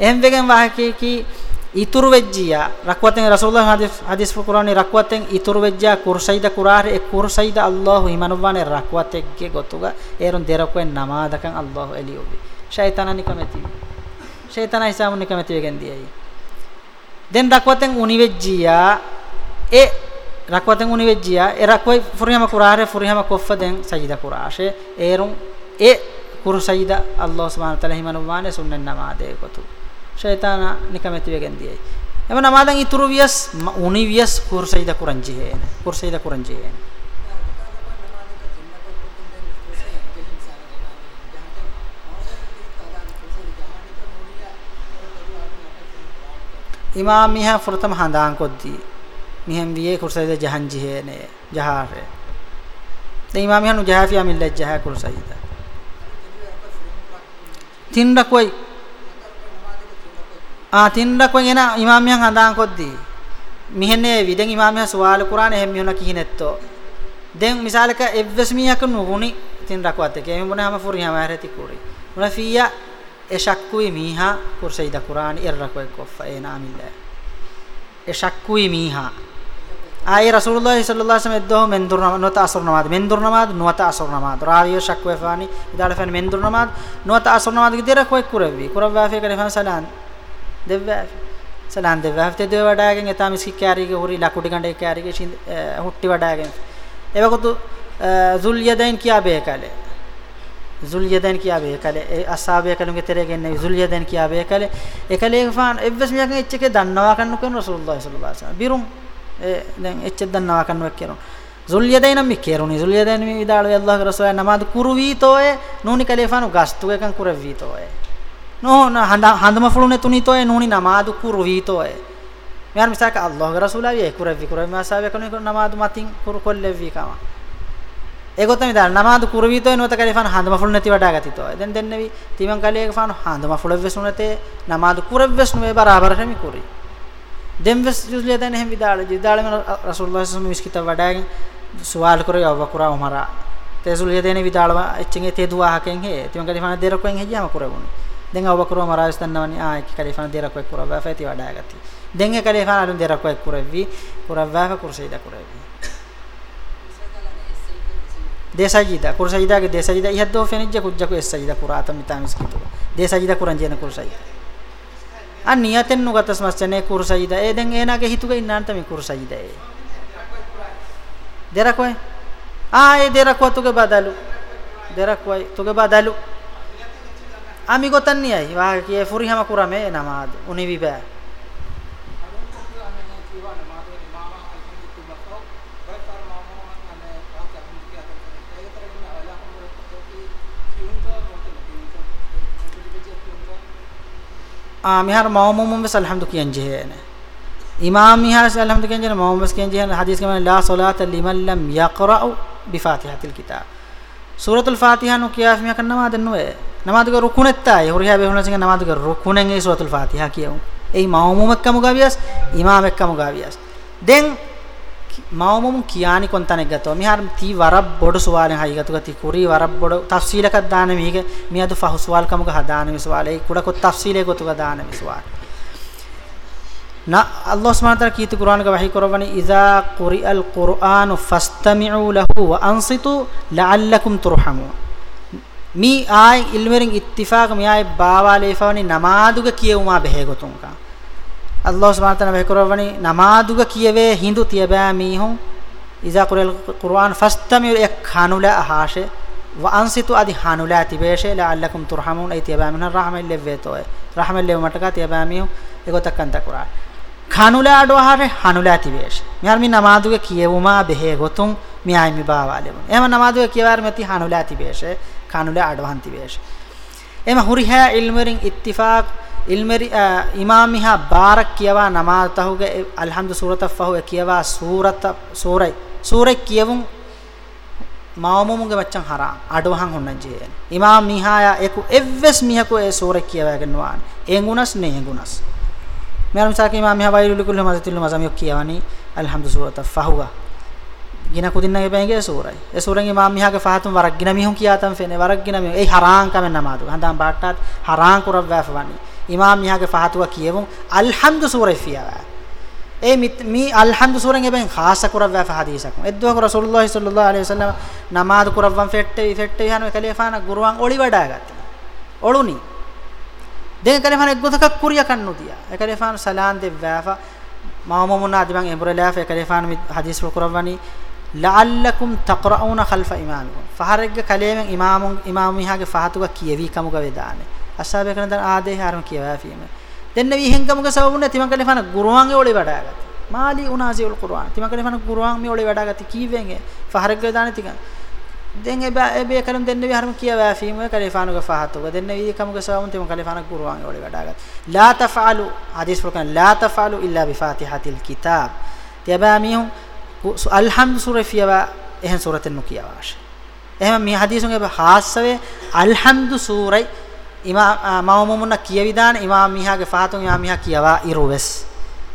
A: ehem vegen wahaki ki ඉතුරු වෙජ්ජියා. රක්වතෙන් රසූලුල්ලාහ හදීස් හදීස් කුරානි රක්වතෙන් ඉතුරු වෙජ්ජා කුර්සයිද කුරාහේ එක් කුර්සයිද අල්ලාහ් හිමනුවානේ රක්වතෙක්ගේ ගොතුග. ඒරුන් දෙරකෙන් නමාදකන් අල්ලාහ් එලියොබි ෂයිතානනි කමෙති ෂයිතාන හිසාමුනි කමෙති වෙගෙන් දියයි. දෙන් රක්වතෙන් උනි වෙජ්ජියා. ඒ රක්වතෙන් උනි වෙජ්ජියා ඒ රක්වයි ෆුරිහම කුරාහේ ෆුරිහම කොෆදෙන් සජිදා කුරාෂේ ඒරුන් ඒ කුර්සයිද අල්ලාහ් සුබ්හානහු තාලා හිමනුවානේ සුන්නන් නමාදේ ගොතුග ಶೈತಾನ ನಿಕಮೆತಿ ವೆಗೆಂದಿಯೈ එම නමාදන් ඉතුරු වියස් උනි වියස් කුර්සයිද කුරංජි හේන කුර්සයිද කුරංජි හේන ඉමාම් මිහා ෆුරතම හඳාන් කොද්දී මිහෙන් වියේ කුර්සයිද ජහන්ජි හේනේ jahare de imam hanu jahafiya millat jaha kul sayida tinra koi a tinra koi ena imam han handan koddi mihenne viden imam ha suwal qur'an ehem mihuna kihinetto den misalaka evvesmiya kunu guni tinra kwatte ke mona hama furi hama hereti kuri mona fiya e shakkui miha kur sayida qur'an erra koi koffa ena amilla e shakkui miha ආයි රසූලුල්ලාහි සල්ලල්ලාහු අලයිහි වසල්ලම් එද්දෝ මෙන්දුර නොත අසර නමාද? මෙන්දුර නමාද? නොත අසර නමාද? රාවිය ශක් වෙෆානි ඉදාල fun මෙන්දුර නමාද? නොත අසර නමාද ගිදර කොයි කුරවි කුරවා ෆේ කනේ fun සලාන් දෙවවා සලාන් දෙවවා ෆේ දෙව වඩාගෙන් එතා මිස්කි කෑරිගේ හුරි ලකුඩි ගණ්ඩේ කෑරිගේ හුට්ටි වඩාගෙන්. එවකොතු සුල් යදයින් කියා බේකලේ සුල් යදයින් කියා බේකලේ ඒ අසාබය කලුගේ තෙරගෙන සුල් යදයින් කියා බේකලේ එකලේ ෆාන් එවස් මියකන් එච්චකේ දන්නවා කන්නු කරන රසූලුල්ලාහි සල්ලල්ලාහු අලයිහි වසල්ලම්. බිරුම් දැන් එච්ච දන්නවා කන්නුවක් කියනවා. සුල්යදයිනම් මි කෙරුණි. සුල්යදයින මි විදාලෝ අල්ලාහ් රසූල නමාද කුරුවීතෝය නූනි කලේෆානු ගස්තු එකන් කුරවීතෝය. නෝ හඳ හඳම ෆුලුනේ තුනිතෝය නූනි නමාද කුරුවීතෝය. මෙයන් මිසක අල්ලාහ් රසූලාවිය කුරවි කුරවි මාසාවිය කන නමාද මතින් කුරු කොල්ලෙවි කම. ඒගොත මිදාල නමාද කුරුවීතෝය නොත කලේෆාන හඳම ෆුලු නැති වඩා ගතිතෝය. දැන් දෙන්නවි තිමන් කලේක ෆාන හඳම ෆුලු වෙසුනතේ නමාද කුරව්වෙස් නුවේ බරාබර හැමි කුරී. දෙම්වස් ජුස්ලිය දැන එහෙම විදාල විදාල මන රසූලුල්ලාහ සල්ලල්ලාහු මිස්කිත වඩාගෙන සුවාල් කරේ අවකුරා උමරා තේසුලිය දෙන විදාල එච්චිගේ තේ දුවාහකෙන් හේ තිමන් කලිෆාන දෙරකෙන් හෙජ්ජාම කරගුණ දැන් අවකුරා මරා ස්තන්නවනි ආ එක කලිෆාන දෙරකෙක් කරා වැෆති වඩාගති දැන් එක කලිෆාන අලුන් දෙරකෙක් කරවි කරා වැෆ කුරසයිද කරවි දේසජිදා කුරසයිදාගේ දේසජිදා ඉහද්දෝ ෆෙනිජ්ජ කුජ්ජකු එස්සජිදා කුරාතම් මිතා මිස්කිතු දේසජිදා කුරන් ජේන කුරසයිදා an niyaten nu gatas masjane kursayida e den enage hituge innanta mi kursayida e derakoy ah e derakwa tuge badalu derakoy tuge badalu ami gotan niyai wa kiye furi hama kurame namad uni biba මිහාර මවමුම් බස් අල්හම්දු කියන් ජෙහෙන ඉමාම් මිහාර අල්හම්දු කියන් ජෙන මවමුම් bus කියන් ජෙහෙන හදීස් කමන ලා සලාත ලිමන් ලම් යක්රා බිෆාතිහතිල් කිතාබ්. සූරතුල් ෆාතිහා නු කියාස් මියා කන්න නමාද නුවේ. නමාදුක රුකුනෙත්තා යහුරියා බෙහුන සිංහ නමාදුක රුකුනෙන් ඒ සූරතුල් ෆාතිහා කියමු ඒ මවමුම් එක්කම ගාවියස් ඉමාම් එක්කම ගාවියස්. දැන් මවමුම් කියානි කොන්තනෙක් ගතෝ මිහාර තී වරබ් බොඩ සුවාලෙන් හයිගතු ගති කුරි වරබ් බොඩ තෆ්සීලකක් දාන මේක. මියදු ෆහු සුවාල් කමක හදාන විසුවාලේ කුඩ කොත් තෆ්සීලේ ගොතු ගදාන විසුවාල න අල්ලාහ් සුබ්හානහු තාලා කීතු කුර්ආන ක වහී කරවනි ඉසා කුරිඅල් කුර්ආනු ෆස්තමිඋ ලහු වඅන්සිතු ලඅල්ලකුම් තුර්හමු මී ආයි ඉල්මරින් ඉත්තිෆාක මියායි බාවාලේ ෆවනි නමාදුග කියවුමා බෙහෙ ගොතුන්කා අල්ලාහ් සුබ්හානහු තාලා වෙකරවනි නමාදුග කියවේ හිඳු තියබෑ මීහුන් ඉසා කුරල් කුර්ආන් ෆස්තමිල් එක් ඛානුලා අහාෂේ. වඅන්සිතු අදි හානුලා තිබේෂේ. ලඅල්ලකුම් තුර්හමුන්. අයි තියබෑ මන රහමෙල් ලෙව්වේතෝය රහමෙල් ලෙව් මටක තියබෑ මීහුන් එගොතක්කන්ත කුරා ඛානුලා අඩවහාරේ හානුලා තිබේෂේ. මිහාර මි නමාදුග කියවුමා බෙහෙ ගොතුන්. මියයි මි බාවාලෙමුන් එම නමාදුග කියවාර මෙති හානුලා තිබේෂේ. ඛානුලා අඩවහන් තිබේෂේ. එම හුරිහා ඉල්මරින් ඉත්තිෆාක් ilmeri imamiha barak kiyawa namaz tahuge alhamdu surata fahu kiyawa surata surai surai kiyawun maamumuge maccan hara aduhan honnan je imam mihaya eku evves mihako e surai kiyawa genwan engunas ne engunas මෙයාර මිසක ඉමාම මිහ වයිලුල් කුල් මසතිල් මසම යොක් කියවනි අල්හම්දු සූරත ෆහුවා ගින කුදින්නගේ බෑගේ සූරයි. ඒ සූරෙන් ඉමාම මිහගේ ෆහතුම් වරක් ගින මිහුන් කියාතම් ෆෙනේ වරක් ගින මිහ ඒ හරාන් කමෙන් නමාදු හන්දාම් බාට්ටත් හරාන් කුරවෑෆවනි ඉමාම් මිහාගේ ෆහතුව කියවුන් අල්හම්දු සූරයි ෆියාවා. ඒ මි අල්හම්දු සූරෙන් එබෙන් ખાસ කරවවා ෆහදීසක් එද්දුව රසූලුල්ලාහ් සල්ලල්ලාහු අලයිහි වසල්ලම නමාද කරවවන් ෆෙට්ටේ ෆෙට්ටේ යන කලේෆාන ගුරුවන් ඔලි වඩා ගත්තා ඔලුනි දෙන කලේෆාන එක්ගොතක කුරිය කන්නු දියා ඒ කලේෆාන සලාන් දෙවවා මාමුමුන අදිමන් එම්බරලාෆ ඒ කලේෆාන හදීස් කරවවනි. ලඅල්ලකුම් තක්රාඋන ඛල්ෆ ඉමාමිකුම්. ෆහරග්ග කලේමෙන් ඉමාමුන් ඉමාම් මිහාගේ ෆහතුව කියවි කමුග වේදානේ. අස්සාබේ කරන දන් ආදේ හරම කියවා ෆීම දෙන්න වි හෙන්කමක සවුන තිමන් කලේ ෆන ගුරුවන්ගේ ඔලේ වඩාගති මාලි උනාසියුල් කුර්ආන්. තිමන් කලේ ෆන ගුරුවන් මේ ඔලේ වඩාගති කීවෙන්ගේ ෆහරක දාන තික දෙන් එබ එබේ කලම් දෙන්න වි හරම කියවා ෆීම කලේ ෆානුක ෆහතුක දෙන්න වි කමක සවුන තිමන් කලේ ෆන ගුරුවන්ගේ ඔලේ වඩාගති ලා තෆාලු හදීස් ෆුකන් ලා තෆාලු ඉල්ලා බිෆාතිහතිල් කිතාබ්. තියබා මිහුන් alhamdu sura fiyawa ehen suraten nu kiyawash එහෙම මේ හදීසුන් ඒ හාස්සවේ අල්හම්දු සූරයි ඉමා මවමුමුන්න කියවිදාන ඉමා මිහාගේ ෆාතුන් ඉමා මිහා කියවා ඉරුවෙස්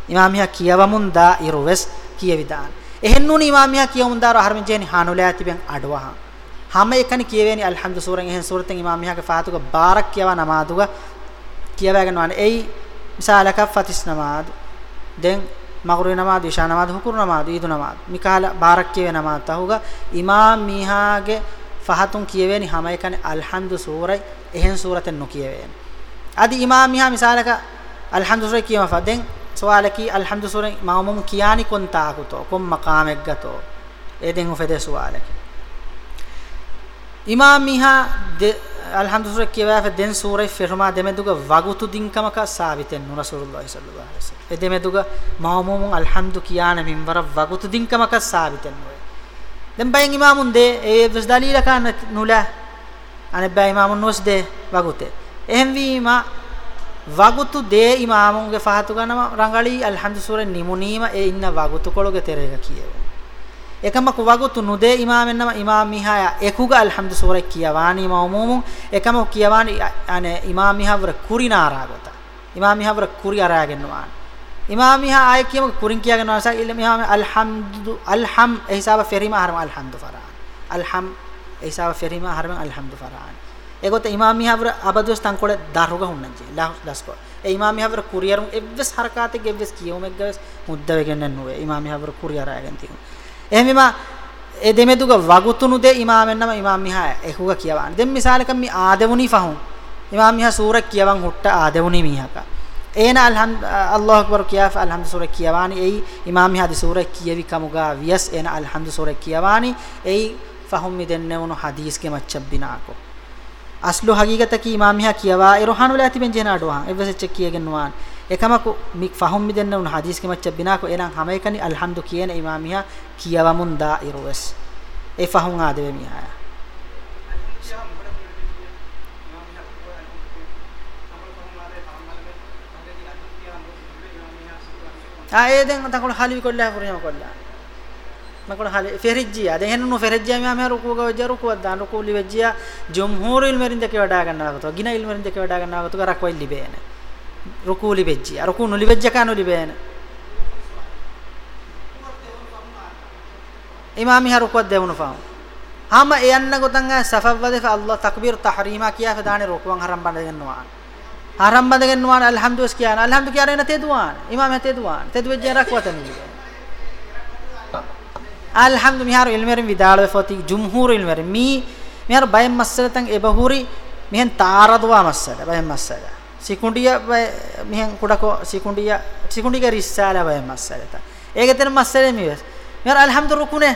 A: ඉමා මිහා කියවමුන් දා ඉරුවෙස් කියවිදාන එහෙන් නුනි ඉමා මිහා කියවමුන් දාර හර්මජේනි හානුලෑ තිබෙන් අඩවහ හැම එකනි කියවෙනි අල්හම්දු සූරෙන් එහෙන් සූරතෙන් ඉමා මිහාගේ ෆාතුක බාරක් කියවා නමාදුග කියවගෙන වන එයි මිසාලක ෆතිස් නමාද දැන් මගරු නමාද ඉෂා නමාද හුකුරු නමාද ඊදු නමාද මිකාල බාරක් කියවේ නමාද තහුග ඉමා මිහාගේ ෆහතුන් කියවෙනි හැම එකනේ අල්හම්දු සූරයි එහෙන් සූරතෙන් නොකියවෙනි අදි ඉමාම් මීහා මිසාලක අල්හම්දු සූරයි කියම ෆදෙන් සවාලකි අල්හම්දු සූරයි මාමුම් කියානි කොන්තාකුතෝ කොම් මකාමෙක් ගතෝ එදෙන් උෆෙදේ සවාලකි ඉමාම් මීහා alhamdulillah kiyawa den sura e firma demeduga wagutu dinkamaka sabiten nu rasulullah sallallahu alaihi wasallam edemeduga mawmumun alhamdu kiyana minwara wagutu dinkamaka sabiten nu den bayin imamun de e ves dalila kan nula ane bay imamun nos de wagute ehem wima wagutu de imamun ge fahatu ganama rangali alhamdu sura nimunima e inna wagutu kologe terega kiyewa ekama kuwagutu nude imamen nama imam mihaya ekuga alhamdu sura kiyawani mawmumun ekama kiyawani ane imam mihavra kurina aragota imam mihavra kuri aragenwan imam miha ay kiyam kurin kiyagenwan sa ilm imam alhamdu alham hisaba ferima haram alhamdu faran alham hisaba ferima haram alhamdu faran egote imam mihavra abadus tankole daruga hunnanje la dasko e imam mihavra kuriyarun evves harakate gevves kiyum egges muddavegen nuwe imam mihavra kuriyara agen tikun එහෙමම ඒ දෙමෙදුග වගුතුණු දෙ ඉමාමෙන් නම ඉමාම් මිහා එකුග කියවන දෙම් මිසාලකම් මි ආදෙවුනි ෆහුන්. ඉමාම් මිහා සූර කියවන් හුට්ට ආදෙවුනි මිහක. ඒන අල්හම් අල්ලාහ් අක්බර් කියාෆ අල්හම්දු සූර කියවානි එයි ඉමාම් මිහා දි සූර කියවි කමුගා වියස් ඒන අල්හම්දු සූර කියවානි එයි ෆහුම් මි දෙන්නේ උණු හදීස් ගේ මච්චබ්බිනාකෝ අස්ලු හගීගත කි ඉමාම් මිහා කියවා ඉරහානුලා තිබෙන් ජේනාඩුවා එවසෙච්ච කියගෙන නුවාන් ekamaku mik fahum midenna un hadis ke macca binako enan hamaikani alhamdu kiyena imamiha kiyawamun da'iruwes e fahum adeve miha ferijjiya den hennu ferijjiya mi amha ruku ga wajja ruku wadda ruku li wajjiya jumhurul merin de ke wada ganna to gina il merin de ke wada ganna to garak wai libene රුකූ ලිබෙච්චි රුකූ නුලිබෙච්ච කනු ලිබේන ඉමාමි හරුකුවත් දෙවුණු ෆාම් හම එයන්න ගොතන් සෆවද අල්ලාහ් තක්බීර් තහරීමා කියා ෆදානේ රුකුවන් හරම් බඳගෙන්නවා හරම් බඳගෙන්නවා අල්හම්දුස් කියන අල්හම්දු කියන තෙදුවාන. ඉමාම තෙදුවාන. තෙදුවෙච්ච රක්වතන අල්හම්දු මිහාර ඉල්මරින් විදාල ෆති ජුම්හූර් ඉල්මරින්. මි මිහාර බයම් මස්සලතන් එබහුරි මිහෙන් තාරදවා මස්සල බයම් මස්සල. සිකුණ්ඩිය මිහෙන් කුඩකෝ සිකුණ්ඩිය සිකුණ්ඩිගේ රිස්සාල වය මස්සලත. ඒකෙතන මස්සලේ මිවස් මෙර අල්හම්දු රුකුනේ.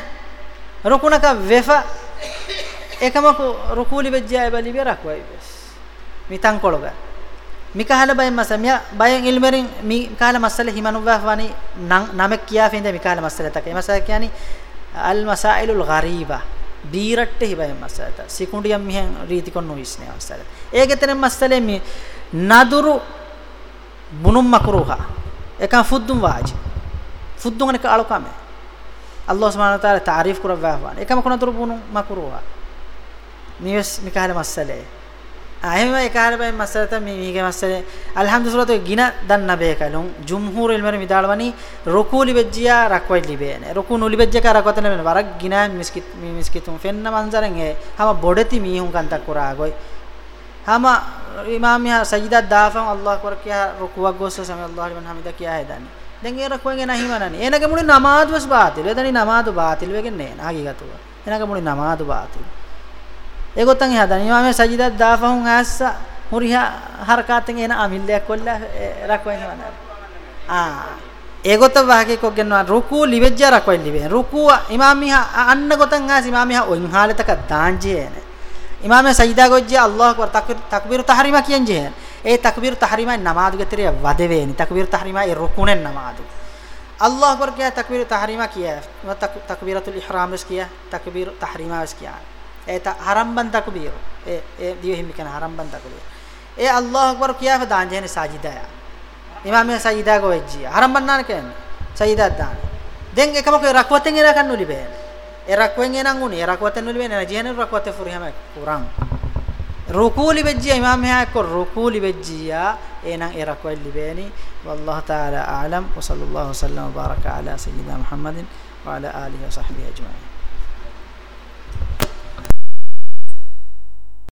A: රුකුණක වෙෆ එකමක රුකූලි වෙජ්ජාය බලි වෙරක් වයි බස් මිතන් කොළග මිකහල බය මස මිය බයෙන් ඉල්මරින් මි කාල මස්සල හිමනුවා වනි නමක් කියා ෆෙන්ද මිකාල මස්සල තක. එමස කියන්නේ අල් මසායිලුල් ගරීබා. බීරට්ට හිබය මස්සලත සිකුණ්ඩියම් මිහෙන් රීති කොන්නු ඉස්නේ මස්සල. ඒකෙතන මස්සලේ මි naduru bunum makruha ekan fuddum waji fuddum ne kaalo kame allah subhanahu wa taala ta'rif kurawwa wan ekam kuna duru bunum makruha niwes mikahale masale ahema ekahale bay masalata mi mige masale alhamdulillah to gina danna be kalun jumhur ilmer midalwani rukuli bejjiya rakwai libene rukun uli bejja ka rakwatane men warak gina miskit mi miskitum fenna manzaren e hama bodeti mi hun kanta kuragoi hama imam ya sajda dafam allah akbar kiya rukuwa gosso sami allah liman hamida kiya hedani den e rukuwen ena himanani enage muli namaz was batil edani namaz batil wegen ne nagi gatuwa enage muli namaz batil egotan hadani imam ya sajda dafam assa muriha harakaten ena amille kolla e, rakwen himanani ah egoto wahake koggenwa ruku livejja rakwen live ruku imam ya anna gotan as imam ya oin haletaka daanje ene ඉමාම සජිදා ගොජ්ජේ අල්ලාහ් අක්බර් තක්බීර් තහරීමා කියන්නේ ඒ තක්බීර් තහරීමා නමාදු ගෙතරේ වදවේනි තක්බීර් තහරීමා ඒ රුකුනෙන් නමාදු අල්ලාහ් අක්බර් කිය තක්බීර් තහරීමා කිය තක්බීරතුල් ඉහ්රාම් රස් කිය තක්බීර් තහරීමා රස් කිය ඒ හරම්බන් තක්බීර් ඒ ඒ දිවෙහිම් කියන හරම්බන් තක්බීර් ඒ අල්ලාහ් අක්බර් කිය ෆදාන් ජෙන සජිදා ඉමාම සජිදා ගොජ්ජේ හරම්බන් නාන කියන්නේ සජිදා දාන. den ekama ko rakwaten era kan nulibene erakwen enan uni erakwaten nulibene jihanu rakwate furi hama kuran rukuli bejjiya imam ha ko rukuli bejjiya enan erakwai libeni wallahu ta'ala a'lam wa sallallahu sallam wa baraka ala sayyidina muhammadin wa ala alihi wa sahbihi ajma'in